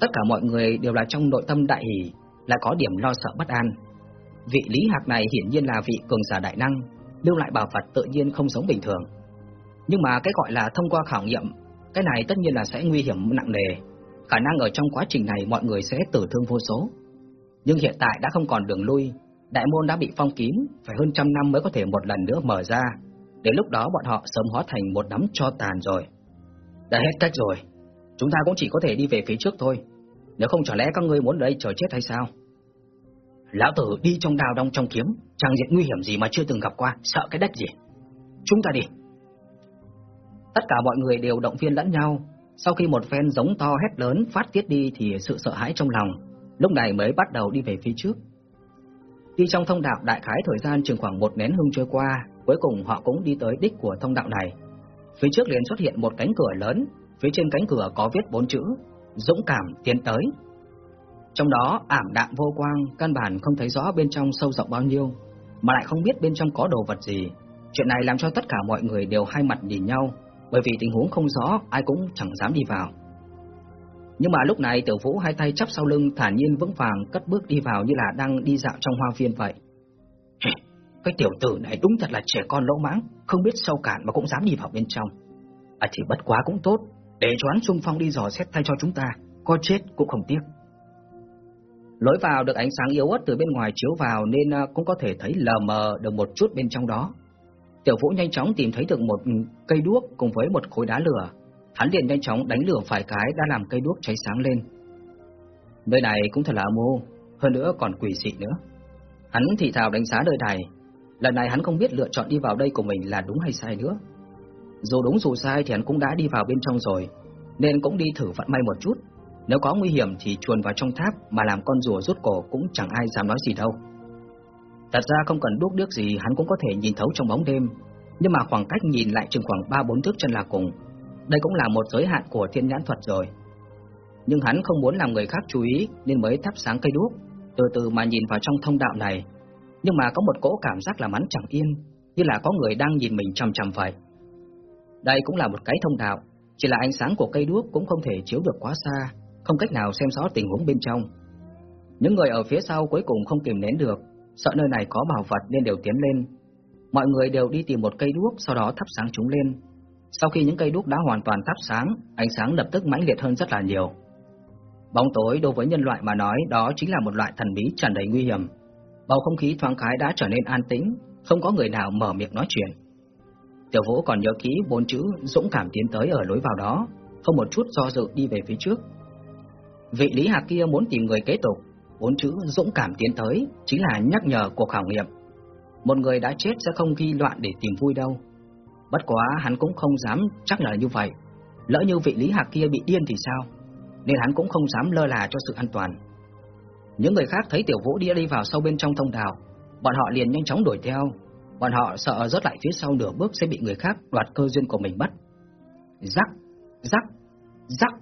Tất cả mọi người đều là trong nội tâm đại hỷ, lại có điểm lo sợ bất an. Vị Lý Hạc này hiển nhiên là vị cường giả đại năng, lưu lại bảo vật tự nhiên không giống bình thường. Nhưng mà cái gọi là thông qua khảo nghiệm, cái này tất nhiên là sẽ nguy hiểm nặng nề. Khả năng ở trong quá trình này mọi người sẽ tử thương vô số. Nhưng hiện tại đã không còn đường lui, đại môn đã bị phong kín, phải hơn trăm năm mới có thể một lần nữa mở ra. Đến lúc đó bọn họ sớm hóa thành một đám cho tàn rồi. Đã hết cách rồi, chúng ta cũng chỉ có thể đi về phía trước thôi. Nếu không chẳng lẽ các ngươi muốn ở đây chờ chết hay sao? Lão tử đi trong đào đông trong kiếm, chẳng diện nguy hiểm gì mà chưa từng gặp qua, sợ cái đất gì. Chúng ta đi. Tất cả mọi người đều động viên lẫn nhau, sau khi một phen giống to hét lớn phát tiết đi thì sự sợ hãi trong lòng, lúc này mới bắt đầu đi về phía trước. Đi trong thông đạo đại khái thời gian chừng khoảng một nén hương trôi qua, cuối cùng họ cũng đi tới đích của thông đạo này. Phía trước liền xuất hiện một cánh cửa lớn, phía trên cánh cửa có viết bốn chữ, dũng cảm tiến tới. Trong đó ảm đạm vô quang, căn bản không thấy rõ bên trong sâu rộng bao nhiêu, mà lại không biết bên trong có đồ vật gì. Chuyện này làm cho tất cả mọi người đều hai mặt nhìn nhau, bởi vì tình huống không rõ, ai cũng chẳng dám đi vào. Nhưng mà lúc này Tiểu Vũ hai tay chắp sau lưng thản nhiên vững vàng cất bước đi vào như là đang đi dạo trong hoa viên vậy. Cái tiểu tử này đúng thật là trẻ con lỗ mãng, không biết sâu cạn mà cũng dám đi vào bên trong. À thì bất quá cũng tốt, để cho hắn xung phong đi dò xét thay cho chúng ta, có chết cũng không tiếc. Lối vào được ánh sáng yếu ớt từ bên ngoài chiếu vào nên à, cũng có thể thấy lờ mờ được một chút bên trong đó. Tiểu Vũ nhanh chóng tìm thấy được một cây đuốc cùng với một khối đá lửa. Hắn liền nhanh chóng đánh lửa phải cái đã làm cây đuốc cháy sáng lên. Nơi này cũng thật là âm mô, hơn nữa còn quỷ dị nữa. Hắn thì thào đánh giá nơi này, lần này hắn không biết lựa chọn đi vào đây của mình là đúng hay sai nữa. Dù đúng dù sai thì hắn cũng đã đi vào bên trong rồi, nên cũng đi thử vận may một chút. Nếu có nguy hiểm thì chuồn vào trong tháp mà làm con rùa rút cổ cũng chẳng ai dám nói gì đâu. Thật ra không cần đuốc đước gì hắn cũng có thể nhìn thấu trong bóng đêm, nhưng mà khoảng cách nhìn lại chừng khoảng 3-4 thước chân là cùng. Đây cũng là một giới hạn của thiên nhãn thuật rồi. Nhưng hắn không muốn làm người khác chú ý nên mới thắp sáng cây đuốc, từ từ mà nhìn vào trong thông đạo này. Nhưng mà có một cỗ cảm giác làm hắn chẳng yên, như là có người đang nhìn mình chằm chằm vậy. Đây cũng là một cái thông đạo, chỉ là ánh sáng của cây đuốc cũng không thể chiếu được quá xa, không cách nào xem rõ tình huống bên trong. Những người ở phía sau cuối cùng không kìm nén được, sợ nơi này có bảo vật nên đều tiến lên. Mọi người đều đi tìm một cây đuốc, sau đó thắp sáng chúng lên. Sau khi những cây đuốc đã hoàn toàn thắp sáng, ánh sáng lập tức mãnh liệt hơn rất là nhiều. Bóng tối đối với nhân loại mà nói đó chính là một loại thần bí tràn đầy nguy hiểm. Bầu không khí thoáng khái đã trở nên an tĩnh, không có người nào mở miệng nói chuyện. Tiểu Vũ còn nhớ kỹ bốn chữ dũng cảm tiến tới ở lối vào đó, không một chút do dự đi về phía trước. Vị Lý Hạc kia muốn tìm người kế tục, bốn chữ dũng cảm tiến tới chính là nhắc nhở cuộc khảo nghiệm. Một người đã chết sẽ không ghi loạn để tìm vui đâu. Bất quá hắn cũng không dám chắc là như vậy. Lỡ như vị Lý Hạc kia bị điên thì sao? Nên hắn cũng không dám lơ là cho sự an toàn. Những người khác thấy Tiểu Vũ đi đi vào sâu bên trong thông đào bọn họ liền nhanh chóng đuổi theo. Bọn họ sợ rớt lại phía sau nửa bước sẽ bị người khác đoạt cơ duyên của mình mất. Rắc, rắc, rắc.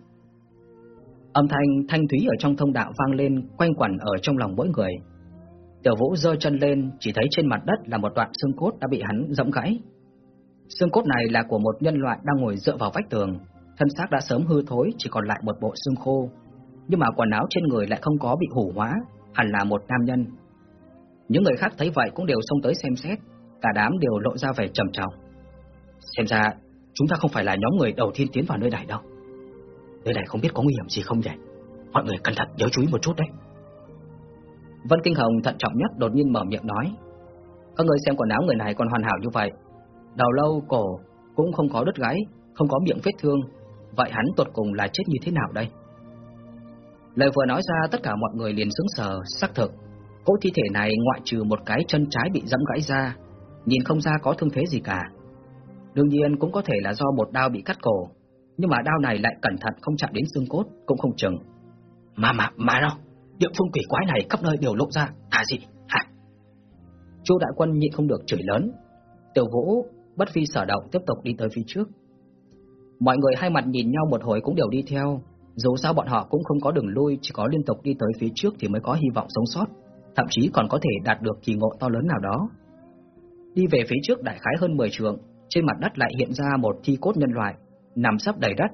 Âm thanh thanh thúy ở trong thông đạo vang lên quanh quẩn ở trong lòng mỗi người. Tiểu Vũ giơ chân lên, chỉ thấy trên mặt đất là một đoạn xương cốt đã bị hắn dẫm gãy. Xương cốt này là của một nhân loại đang ngồi dựa vào vách tường, thân xác đã sớm hư thối, chỉ còn lại một bộ xương khô. Nhưng mà quần áo trên người lại không có bị hủ hóa, hẳn là một nam nhân. Những người khác thấy vậy cũng đều xông tới xem xét, cả đám đều lộ ra vẻ trầm trọng. Xem ra, chúng ta không phải là nhóm người đầu tiên tiến vào nơi này đâu. Nơi này không biết có nguy hiểm gì không vậy, Mọi người cẩn thận nhớ chú ý một chút đấy. Vân Kinh Hồng thận trọng nhất đột nhiên mở miệng nói. Các người xem quần áo người này còn hoàn hảo như vậy. Đầu lâu, cổ cũng không có đứt gáy, không có miệng vết thương. Vậy hắn tuột cùng là chết như thế nào đây? Lời vừa nói ra tất cả mọi người liền sững sờ, xác thực. Cỗ thi thể này ngoại trừ một cái chân trái bị dẫm gãy ra, nhìn không ra có thương thế gì cả. Đương nhiên cũng có thể là do một đao bị cắt cổ, nhưng mà đao này lại cẩn thận không chạm đến xương cốt, cũng không chừng. Mà mà, mà đâu, địa phương quỷ quái này khắp nơi đều lộ ra, hả gì, hả? Chu đại quân nhịn không được chửi lớn. Tiểu vũ bất phi sở động tiếp tục đi tới phía trước. Mọi người hai mặt nhìn nhau một hồi cũng đều đi theo, dù sao bọn họ cũng không có đường lui, chỉ có liên tục đi tới phía trước thì mới có hy vọng sống sót, thậm chí còn có thể đạt được kỳ ngộ to lớn nào đó. Đi về phía trước đại khái hơn 10 trường, trên mặt đất lại hiện ra một thi cốt nhân loại, nằm sắp đầy đất.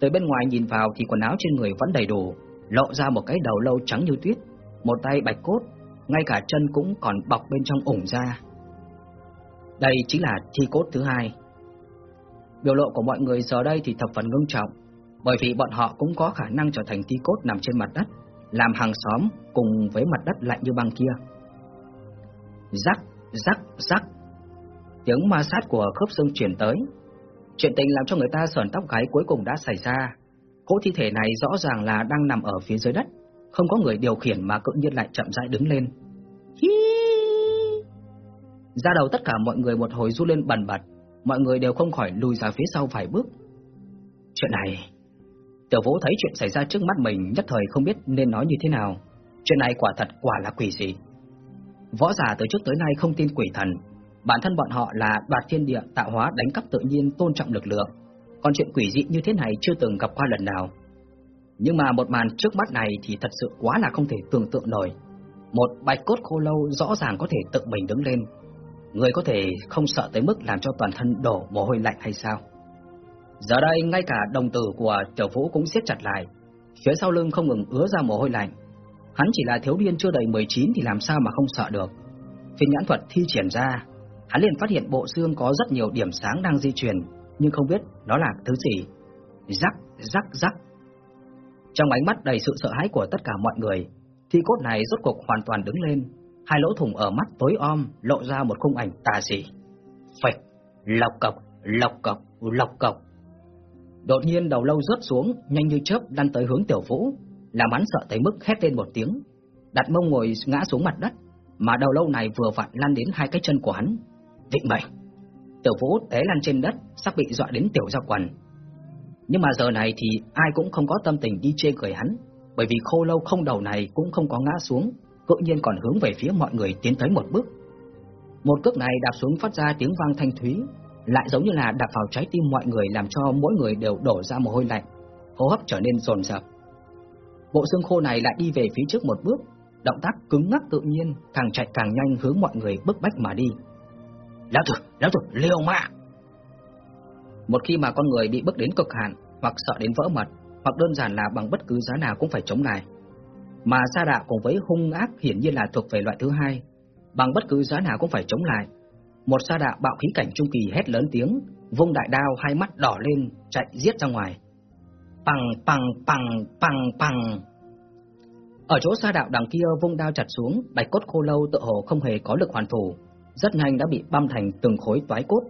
Tới bên ngoài nhìn vào thì quần áo trên người vẫn đầy đủ, lộ ra một cái đầu lâu trắng như tuyết, một tay bạch cốt, ngay cả chân cũng còn bọc bên trong ủng ra. Đây chính là thi cốt thứ hai. Biểu lộ của mọi người giờ đây thì thập phần ngưng trọng, bởi vì bọn họ cũng có khả năng trở thành thi cốt nằm trên mặt đất, làm hàng xóm cùng với mặt đất lạnh như băng kia. Rắc, rắc, rắc. Tiếng ma sát của khớp xương chuyển tới. Chuyện tình làm cho người ta sờn tóc gáy cuối cùng đã xảy ra. Cỗ thi thể này rõ ràng là đang nằm ở phía dưới đất, không có người điều khiển mà tự nhiên lại chậm rãi đứng lên. Hi! Ra đầu tất cả mọi người một hồi du lên bần bật, mọi người đều không khỏi lùi ra phía sau vài bước. Chuyện này, Tiểu Vũ thấy chuyện xảy ra trước mắt mình nhất thời không biết nên nói như thế nào. Chuyện này quả thật quả là quỷ gì. Võ giả từ trước tới nay không tin quỷ thần, bản thân bọn họ là đoạt thiên địa tạo hóa đánh cắp tự nhiên tôn trọng lực lượng, còn chuyện quỷ dị như thế này chưa từng gặp qua lần nào. Nhưng mà một màn trước mắt này thì thật sự quá là không thể tưởng tượng nổi. Một bạch cốt khô lâu rõ ràng có thể tự mình đứng lên. Người có thể không sợ tới mức làm cho toàn thân đổ mồ hôi lạnh hay sao? Giờ đây ngay cả đồng tử của tiểu vũ cũng siết chặt lại, phía sau lưng không ngừng ứa ra mồ hôi lạnh. Hắn chỉ là thiếu niên chưa đầy 19 thì làm sao mà không sợ được. Phiên nhãn thuật thi triển ra, hắn liền phát hiện bộ xương có rất nhiều điểm sáng đang di chuyển, nhưng không biết đó là thứ gì. Rắc, rắc, rắc. Trong ánh mắt đầy sự sợ hãi của tất cả mọi người, thi cốt này rốt cuộc hoàn toàn đứng lên, hai lỗ thủng ở mắt tối om lộ ra một khung ảnh tà dị. Phịch, lọc cọc, lọc cọc, lọc cọc. Đột nhiên đầu lâu rớt xuống, nhanh như chớp lăn tới hướng Tiểu Vũ, làm hắn sợ tới mức hét lên một tiếng, đặt mông ngồi ngã xuống mặt đất, mà đầu lâu này vừa vặn lăn đến hai cái chân của hắn. Định mệnh. Tiểu Vũ té lăn trên đất, sắp bị dọa đến tiểu ra quần. Nhưng mà giờ này thì ai cũng không có tâm tình đi chê cười hắn, bởi vì khô lâu không đầu này cũng không có ngã xuống, tự nhiên còn hướng về phía mọi người tiến tới một bước. Một cước này đạp xuống phát ra tiếng vang thanh thúy, lại giống như là đạp vào trái tim mọi người làm cho mỗi người đều đổ ra mồ hôi lạnh, hô hấp trở nên dồn dập. Bộ xương khô này lại đi về phía trước một bước, động tác cứng ngắc tự nhiên, càng chạy càng nhanh hướng mọi người bức bách mà đi. Lão tử, lão tử, liều mạng! Một khi mà con người bị bước đến cực hạn, hoặc sợ đến vỡ mật, hoặc đơn giản là bằng bất cứ giá nào cũng phải chống lại. Mà sa đạo cùng với hung ác hiển nhiên là thuộc về loại thứ hai, bằng bất cứ giá nào cũng phải chống lại. Một sa đạo bạo khí cảnh trung kỳ hét lớn tiếng, vung đại đao hai mắt đỏ lên, chạy giết ra ngoài. Bằng bằng bằng bằng bằng. Ở chỗ sa đạo đằng kia vung đao chặt xuống, bạch cốt khô lâu tự hồ không hề có lực hoàn thủ, rất nhanh đã bị băm thành từng khối toái cốt.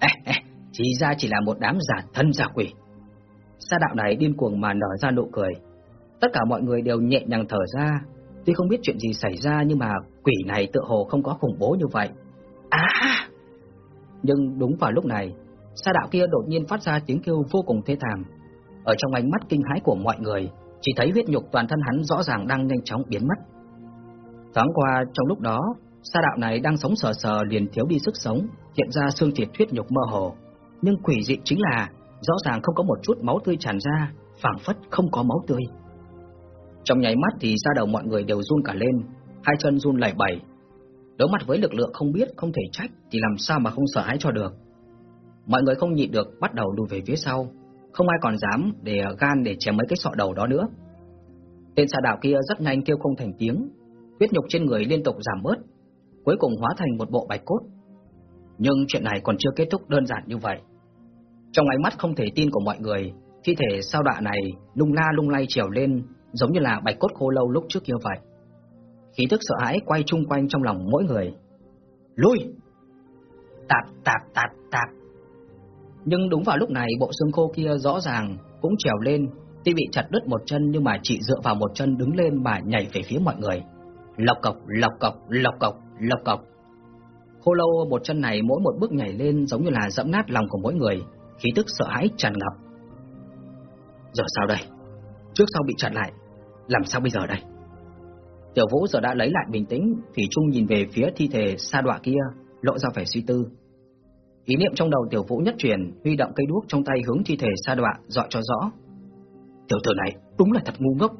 Ê, ê, chỉ ra chỉ là một đám giả thân giả quỷ. Sa đạo này điên cuồng mà nở ra nụ cười. Tất cả mọi người đều nhẹ nhàng thở ra, tuy không biết chuyện gì xảy ra nhưng mà quỷ này tự hồ không có khủng bố như vậy. À! Nhưng đúng vào lúc này, sa đạo kia đột nhiên phát ra tiếng kêu vô cùng thê thảm. Ở trong ánh mắt kinh hãi của mọi người, chỉ thấy huyết nhục toàn thân hắn rõ ràng đang nhanh chóng biến mất. Thoáng qua trong lúc đó, sa đạo này đang sống sờ sờ liền thiếu đi sức sống, hiện ra xương thịt thuyết nhục mơ hồ. Nhưng quỷ dị chính là rõ ràng không có một chút máu tươi tràn ra, phảng phất không có máu tươi. Trong nháy mắt thì da đầu mọi người đều run cả lên, hai chân run lẩy bẩy. Đối mặt với lực lượng không biết, không thể trách thì làm sao mà không sợ hãi cho được. Mọi người không nhịn được bắt đầu lùi về phía sau, không ai còn dám để gan để chém mấy cái sọ đầu đó nữa. Tên xa đạo kia rất nhanh kêu không thành tiếng, huyết nhục trên người liên tục giảm bớt, cuối cùng hóa thành một bộ bạch cốt. Nhưng chuyện này còn chưa kết thúc đơn giản như vậy. Trong ánh mắt không thể tin của mọi người, thi thể sao đạ này lung la lung lay trèo lên, giống như là bạch cốt khô lâu lúc trước kia vậy. Khí thức sợ hãi quay chung quanh trong lòng mỗi người. Lui! Tạp, tạp, tạp, tạp. Nhưng đúng vào lúc này bộ xương khô kia rõ ràng cũng trèo lên, tuy bị chặt đứt một chân nhưng mà chỉ dựa vào một chân đứng lên mà nhảy về phía mọi người. Lộc cọc, lộc cọc, lộc cọc, lộc cọc. Khô lâu một chân này mỗi một bước nhảy lên giống như là dẫm nát lòng của mỗi người, khí tức sợ hãi tràn ngập. Giờ sao đây? Trước sau bị chặn lại, làm sao bây giờ đây? Tiểu Vũ giờ đã lấy lại bình tĩnh, Thủy Trung nhìn về phía thi thể sa đọa kia, lộ ra vẻ suy tư. Ý niệm trong đầu Tiểu Vũ nhất truyền, huy động cây đuốc trong tay hướng thi thể sa đọa, dọi cho rõ. Tiểu tử này đúng là thật ngu ngốc.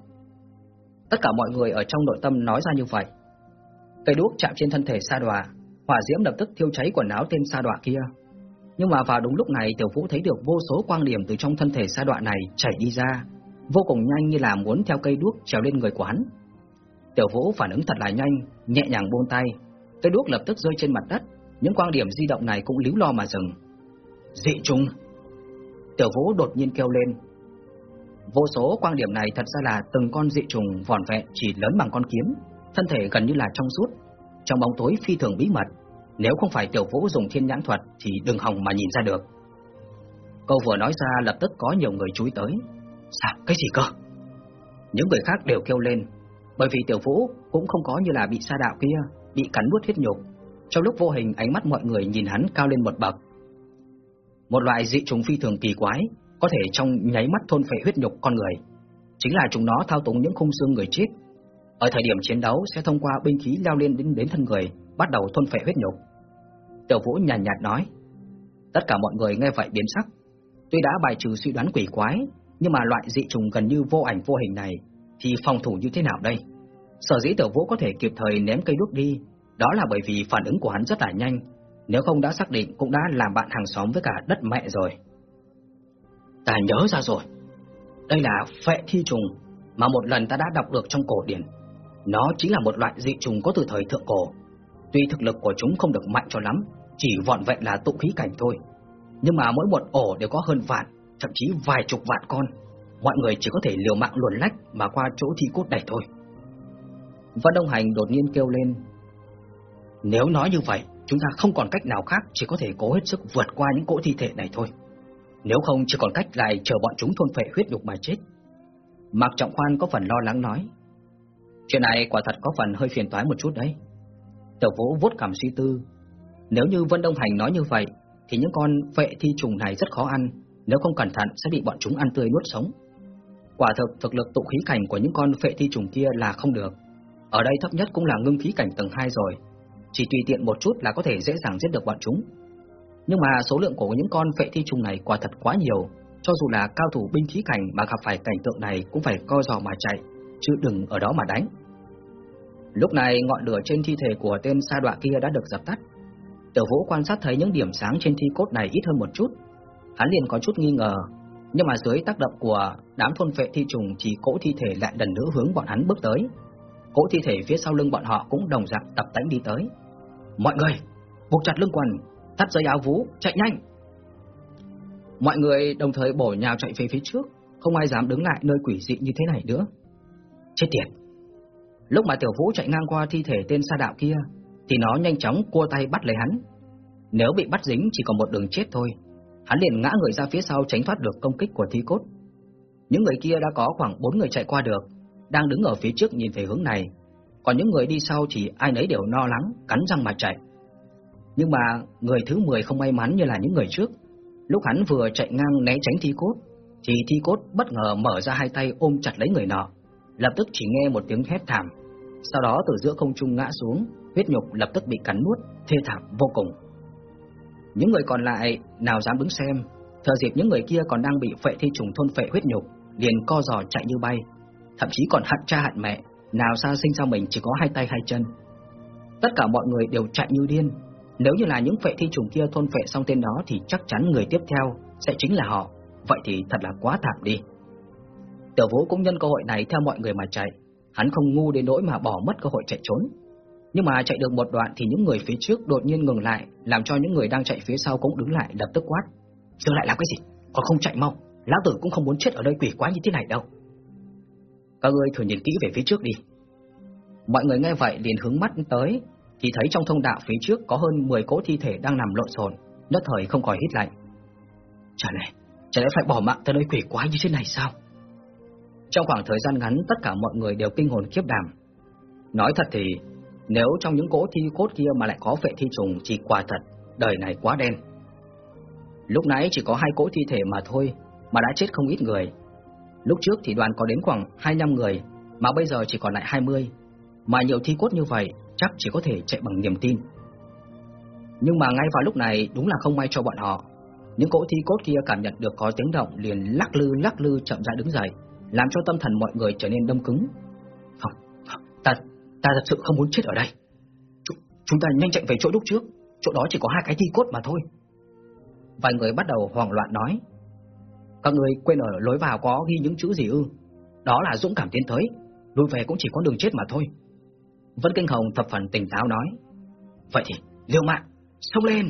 Tất cả mọi người ở trong nội tâm nói ra như vậy. Cây đuốc chạm trên thân thể sa đọa, hỏa diễm lập tức thiêu cháy quần áo tên sa đọa kia. Nhưng mà vào đúng lúc này Tiểu Vũ thấy được vô số quang điểm từ trong thân thể sa đọa này chảy đi ra, vô cùng nhanh như là muốn theo cây đuốc trèo lên người của hắn. Tiểu Vũ phản ứng thật là nhanh, nhẹ nhàng buông tay, cây đuốc lập tức rơi trên mặt đất, những quang điểm di động này cũng líu lo mà dừng. Dị trùng! Tiểu Vũ đột nhiên kêu lên. Vô số quang điểm này thật ra là từng con dị trùng vòn vẹn chỉ lớn bằng con kiếm, thân thể gần như là trong suốt, trong bóng tối phi thường bí mật. Nếu không phải Tiểu Vũ dùng thiên nhãn thuật thì đừng hòng mà nhìn ra được. Câu vừa nói ra lập tức có nhiều người chú ý tới. Sao? Cái gì cơ? Những người khác đều kêu lên, bởi vì Tiểu Vũ cũng không có như là bị sa đạo kia, bị cắn nuốt huyết nhục. Trong lúc vô hình ánh mắt mọi người nhìn hắn cao lên một bậc. Một loại dị trùng phi thường kỳ quái, có thể trong nháy mắt thôn phệ huyết nhục con người. Chính là chúng nó thao túng những khung xương người chết. Ở thời điểm chiến đấu sẽ thông qua binh khí leo lên đến, đến thân người, bắt đầu thôn phệ huyết nhục. Tiểu Vũ nhàn nhạt, nhạt nói. Tất cả mọi người nghe vậy biến sắc. Tuy đã bài trừ suy đoán quỷ quái, nhưng mà loại dị trùng gần như vô ảnh vô hình này thì phòng thủ như thế nào đây? Sở dĩ Tiểu Vũ có thể kịp thời ném cây đuốc đi, đó là bởi vì phản ứng của hắn rất là nhanh, nếu không đã xác định cũng đã làm bạn hàng xóm với cả đất mẹ rồi. Ta nhớ ra rồi, đây là phệ thi trùng mà một lần ta đã đọc được trong cổ điển. Nó chính là một loại dị trùng có từ thời thượng cổ. Tuy thực lực của chúng không được mạnh cho lắm, chỉ vọn vẹn là tụ khí cảnh thôi. Nhưng mà mỗi một ổ đều có hơn vạn, thậm chí vài chục vạn con. Mọi người chỉ có thể liều mạng luồn lách mà qua chỗ thi cốt này thôi. Văn Đông Hành đột nhiên kêu lên. Nếu nói như vậy, chúng ta không còn cách nào khác, chỉ có thể cố hết sức vượt qua những cỗ thi thể này thôi. Nếu không, chỉ còn cách lại chờ bọn chúng thôn phệ huyết nhục mà chết. Mạc Trọng Khoan có phần lo lắng nói. Chuyện này quả thật có phần hơi phiền toái một chút đấy. Tiểu Vũ vuốt cảm suy tư. Nếu như Vân Đông Hành nói như vậy, thì những con vệ thi trùng này rất khó ăn, nếu không cẩn thận sẽ bị bọn chúng ăn tươi nuốt sống. Quả thực thực lực tụ khí cảnh của những con vệ thi trùng kia là không được. Ở đây thấp nhất cũng là ngưng khí cảnh tầng 2 rồi, chỉ tùy tiện một chút là có thể dễ dàng giết được bọn chúng. Nhưng mà số lượng của những con vệ thi trùng này quả thật quá nhiều, cho dù là cao thủ binh khí cảnh mà gặp phải cảnh tượng này cũng phải co giò mà chạy, chứ đừng ở đó mà đánh. Lúc này ngọn lửa trên thi thể của tên sa đọa kia đã được dập tắt. Tiểu Vũ quan sát thấy những điểm sáng trên thi cốt này ít hơn một chút, hắn liền có chút nghi ngờ, nhưng mà dưới tác động của đám thôn phệ thi trùng thì cỗ thi thể lại lần nữa hướng bọn hắn bước tới. Cỗ thi thể phía sau lưng bọn họ cũng đồng dạng tập tánh đi tới. Mọi người, buộc chặt lưng quần, thắt dây áo vũ, chạy nhanh. Mọi người đồng thời bổ nhào chạy về phía trước, không ai dám đứng lại nơi quỷ dị như thế này nữa. Chết tiệt! Lúc mà Tiểu Vũ chạy ngang qua thi thể tên sa đạo kia, thì nó nhanh chóng cua tay bắt lấy hắn. Nếu bị bắt dính chỉ còn một đường chết thôi, hắn liền ngã người ra phía sau tránh thoát được công kích của thi cốt. Những người kia đã có khoảng bốn người chạy qua được, đang đứng ở phía trước nhìn về hướng này, còn những người đi sau thì ai nấy đều lo lắng, cắn răng mà chạy. Nhưng mà người thứ 10 không may mắn như là những người trước. Lúc hắn vừa chạy ngang né tránh thi cốt, thì thi cốt bất ngờ mở ra hai tay ôm chặt lấy người nọ, lập tức chỉ nghe một tiếng hét thảm. Sau đó từ giữa không trung ngã xuống, huyết nhục lập tức bị cắn nuốt, thê thảm vô cùng. Những người còn lại nào dám đứng xem, thờ dịp những người kia còn đang bị phệ thi trùng thôn phệ huyết nhục, liền co giò chạy như bay, thậm chí còn hận cha hận mẹ, nào xa sinh ra mình chỉ có hai tay hai chân. Tất cả mọi người đều chạy như điên, nếu như là những phệ thi trùng kia thôn phệ xong tên đó thì chắc chắn người tiếp theo sẽ chính là họ, vậy thì thật là quá thảm đi. Tiểu Vũ cũng nhân cơ hội này theo mọi người mà chạy, hắn không ngu đến nỗi mà bỏ mất cơ hội chạy trốn. Nhưng mà chạy được một đoạn thì những người phía trước đột nhiên ngừng lại, làm cho những người đang chạy phía sau cũng đứng lại lập tức quát. Dừng lại làm cái gì? Còn không chạy mau, lão tử cũng không muốn chết ở đây quỷ quá như thế này đâu. Các ngươi thử nhìn kỹ về phía trước đi. Mọi người nghe vậy liền hướng mắt tới, thì thấy trong thông đạo phía trước có hơn 10 cỗ thi thể đang nằm lộn xộn, nhất thời không khỏi hít lạnh. Chả này, chả lẽ phải bỏ mạng tới nơi quỷ quái như thế này sao? Trong khoảng thời gian ngắn tất cả mọi người đều kinh hồn khiếp đảm. Nói thật thì, nếu trong những cỗ thi cốt kia mà lại có vệ thi trùng thì quả thật, đời này quá đen. Lúc nãy chỉ có hai cỗ thi thể mà thôi, mà đã chết không ít người. Lúc trước thì đoàn có đến khoảng 25 người, mà bây giờ chỉ còn lại 20. Mà nhiều thi cốt như vậy, chắc chỉ có thể chạy bằng niềm tin. Nhưng mà ngay vào lúc này đúng là không may cho bọn họ. Những cỗ thi cốt kia cảm nhận được có tiếng động liền lắc lư lắc lư chậm rãi đứng dậy, làm cho tâm thần mọi người trở nên đông cứng. Không, ta, ta thật sự không muốn chết ở đây. Ch chúng ta nhanh chạy về chỗ lúc trước, chỗ đó chỉ có hai cái thi cốt mà thôi. Vài người bắt đầu hoảng loạn nói. Các người quên ở lối vào có ghi những chữ gì ư? Đó là dũng cảm tiến tới, lùi về cũng chỉ có đường chết mà thôi. Vân Kinh Hồng thập phần tỉnh táo nói. Vậy thì, liều mạng, xông lên!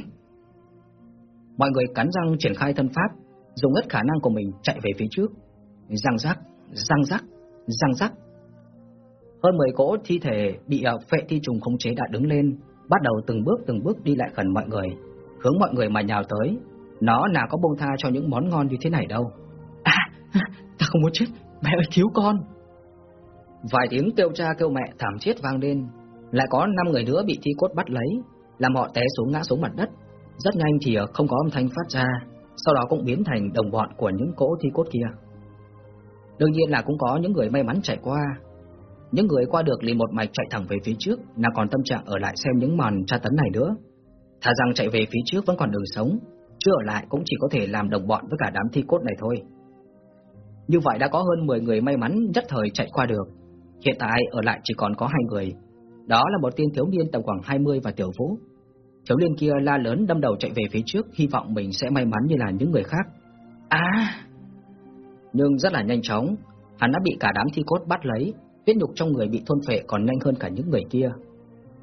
Mọi người cắn răng triển khai thân pháp, dùng hết khả năng của mình chạy về phía trước. Răng rắc, răng rắc, răng rắc. Hơn 10 cỗ thi thể bị ờ, phệ thi trùng khống chế đã đứng lên, bắt đầu từng bước từng bước đi lại gần mọi người, hướng mọi người mà nhào tới. Nó nào có buông tha cho những món ngon như thế này đâu. À, ta không muốn chết, mẹ ơi cứu con. Vài tiếng kêu cha kêu mẹ thảm thiết vang lên, lại có năm người nữa bị thi cốt bắt lấy, làm họ té xuống ngã xuống mặt đất. Rất nhanh thì ờ, không có âm thanh phát ra, sau đó cũng biến thành đồng bọn của những cỗ thi cốt kia. Đương nhiên là cũng có những người may mắn chạy qua. Những người qua được liền một mạch chạy thẳng về phía trước, nào còn tâm trạng ở lại xem những màn tra tấn này nữa. Thà rằng chạy về phía trước vẫn còn đường sống, chưa ở lại cũng chỉ có thể làm đồng bọn với cả đám thi cốt này thôi. Như vậy đã có hơn 10 người may mắn nhất thời chạy qua được. Hiện tại ở lại chỉ còn có hai người. Đó là một tiên thiếu niên tầm khoảng 20 và Tiểu Vũ. Thiếu niên kia la lớn đâm đầu chạy về phía trước, hy vọng mình sẽ may mắn như là những người khác. À! Nhưng rất là nhanh chóng, hắn đã bị cả đám thi cốt bắt lấy, huyết nhục trong người bị thôn phệ còn nhanh hơn cả những người kia.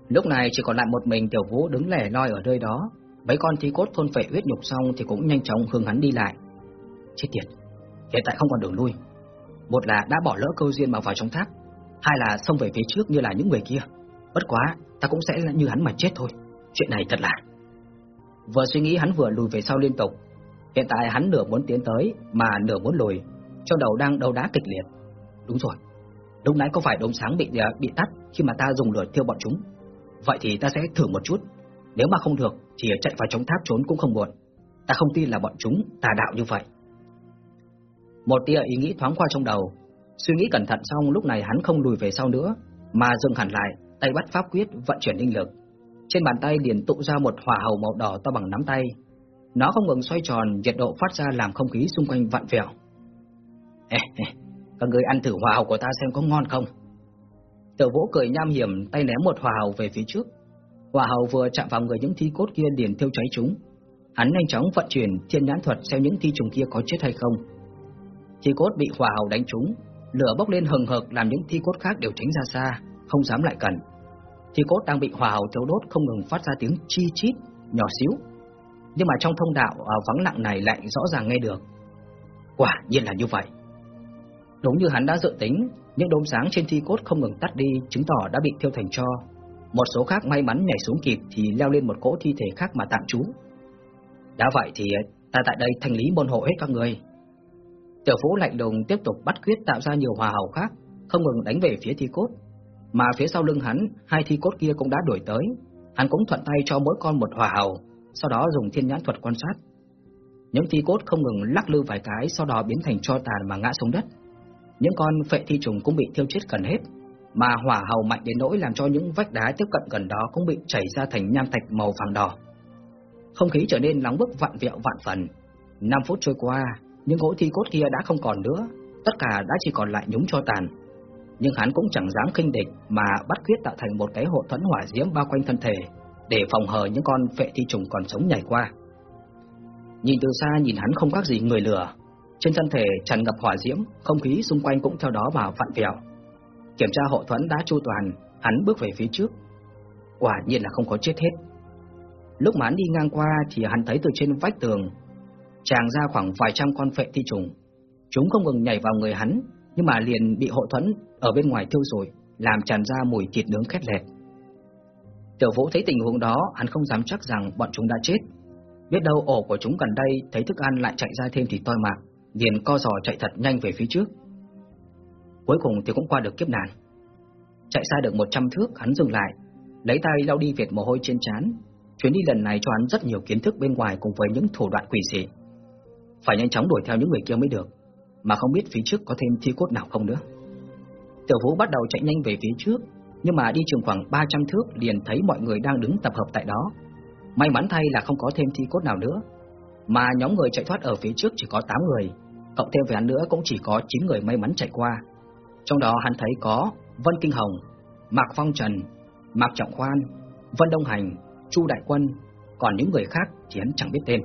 Lúc này chỉ còn lại một mình Tiểu Vũ đứng lẻ loi ở nơi đó, mấy con thi cốt thôn phệ huyết nhục xong thì cũng nhanh chóng hướng hắn đi lại. Chết tiệt, hiện tại không còn đường lui. Một là đã bỏ lỡ câu duyên mà vào trong tháp, hai là xông về phía trước như là những người kia. Bất quá, ta cũng sẽ như hắn mà chết thôi. Chuyện này thật là... Vừa suy nghĩ hắn vừa lùi về sau liên tục. Hiện tại hắn nửa muốn tiến tới mà nửa muốn lùi, trong đầu đang đầu đá kịch liệt. Đúng rồi, lúc nãy có phải đốm sáng bị à, bị tắt khi mà ta dùng lửa thiêu bọn chúng. Vậy thì ta sẽ thử một chút. Nếu mà không được thì chạy vào chống tháp trốn cũng không buồn Ta không tin là bọn chúng tà đạo như vậy. Một tia ý nghĩ thoáng qua trong đầu, Suy nghĩ cẩn thận xong lúc này hắn không lùi về sau nữa, mà dừng hẳn lại, tay bắt pháp quyết vận chuyển linh lực. Trên bàn tay liền tụ ra một hỏa hầu màu đỏ to bằng nắm tay. Nó không ngừng xoay tròn, nhiệt độ phát ra làm không khí xung quanh vặn vẹo. Các người ăn thử hỏa hầu của ta xem có ngon không? Tiểu vũ cười nham hiểm, tay ném một hỏa hầu về phía trước. Hỏa hầu vừa chạm vào người những thi cốt kia liền thiêu cháy chúng. Hắn nhanh chóng vận chuyển thiên nhãn thuật xem những thi trùng kia có chết hay không. Thi cốt bị hỏa hầu đánh trúng, lửa bốc lên hừng hực làm những thi cốt khác đều tránh ra xa, không dám lại gần. Thi cốt đang bị hỏa hầu thiếu đốt không ngừng phát ra tiếng chi chít nhỏ xíu. Nhưng mà trong thông đạo à, vắng lặng này lại rõ ràng nghe được. Quả nhiên là như vậy. Đúng như hắn đã dự tính, những đốm sáng trên thi cốt không ngừng tắt đi, chứng tỏ đã bị thiêu thành tro. Một số khác may mắn nhảy xuống kịp thì leo lên một cỗ thi thể khác mà tạm trú. Đã vậy thì ờ, ta tại đây thành lý môn hộ hết các người. Tiểu Vũ lạnh lùng tiếp tục bắt quyết tạo ra nhiều hòa hào khác, không ngừng đánh về phía thi cốt. Mà phía sau lưng hắn, hai thi cốt kia cũng đã đuổi tới. Hắn cũng thuận tay cho mỗi con một hòa hào, sau đó dùng thiên nhãn thuật quan sát. Những thi cốt không ngừng lắc lư vài cái, sau đó biến thành tro tàn mà ngã xuống đất. Những con phệ thi trùng cũng bị thiêu chết gần hết, mà hỏa hầu mạnh đến nỗi làm cho những vách đá tiếp cận gần đó cũng bị chảy ra thành nham thạch màu vàng đỏ. Không khí trở nên nóng bức vạn vẹo vạn phần. 5 phút trôi qua, những gỗ thi cốt kia đã không còn nữa, tất cả đã chỉ còn lại nhúng cho tàn. Nhưng hắn cũng chẳng dám khinh địch mà bắt quyết tạo thành một cái hộ thuẫn hỏa diễm bao quanh thân thể để phòng hờ những con phệ thi trùng còn sống nhảy qua. Nhìn từ xa nhìn hắn không khác gì người lừa, trên thân thể tràn ngập hỏa diễm, không khí xung quanh cũng theo đó vào vặn vẹo. Kiểm tra hộ thuẫn đã chu toàn, hắn bước về phía trước. Quả nhiên là không có chết hết. Lúc mà hắn đi ngang qua thì hắn thấy từ trên vách tường tràng ra khoảng vài trăm con phệ thi trùng. Chúng không ngừng nhảy vào người hắn, nhưng mà liền bị hộ thuẫn ở bên ngoài thiêu rồi, làm tràn ra mùi thịt nướng khét lẹt. Tiểu Vũ thấy tình huống đó, hắn không dám chắc rằng bọn chúng đã chết. Biết đâu ổ của chúng gần đây thấy thức ăn lại chạy ra thêm thì toi mạng, liền co giò chạy thật nhanh về phía trước. Cuối cùng thì cũng qua được kiếp nạn. Chạy xa được 100 thước, hắn dừng lại, lấy tay lau đi vệt mồ hôi trên trán. Chuyến đi lần này cho hắn rất nhiều kiến thức bên ngoài cùng với những thủ đoạn quỷ dị. Phải nhanh chóng đuổi theo những người kia mới được, mà không biết phía trước có thêm thi cốt nào không nữa. Tiểu Vũ bắt đầu chạy nhanh về phía trước, nhưng mà đi chừng khoảng 300 thước liền thấy mọi người đang đứng tập hợp tại đó. May mắn thay là không có thêm thi cốt nào nữa, mà nhóm người chạy thoát ở phía trước chỉ có 8 người, cộng thêm với hắn nữa cũng chỉ có 9 người may mắn chạy qua. Trong đó hắn thấy có Vân Kinh Hồng, Mạc Phong Trần, Mạc Trọng Khoan, Vân Đông Hành, Chu Đại Quân, còn những người khác thì hắn chẳng biết tên.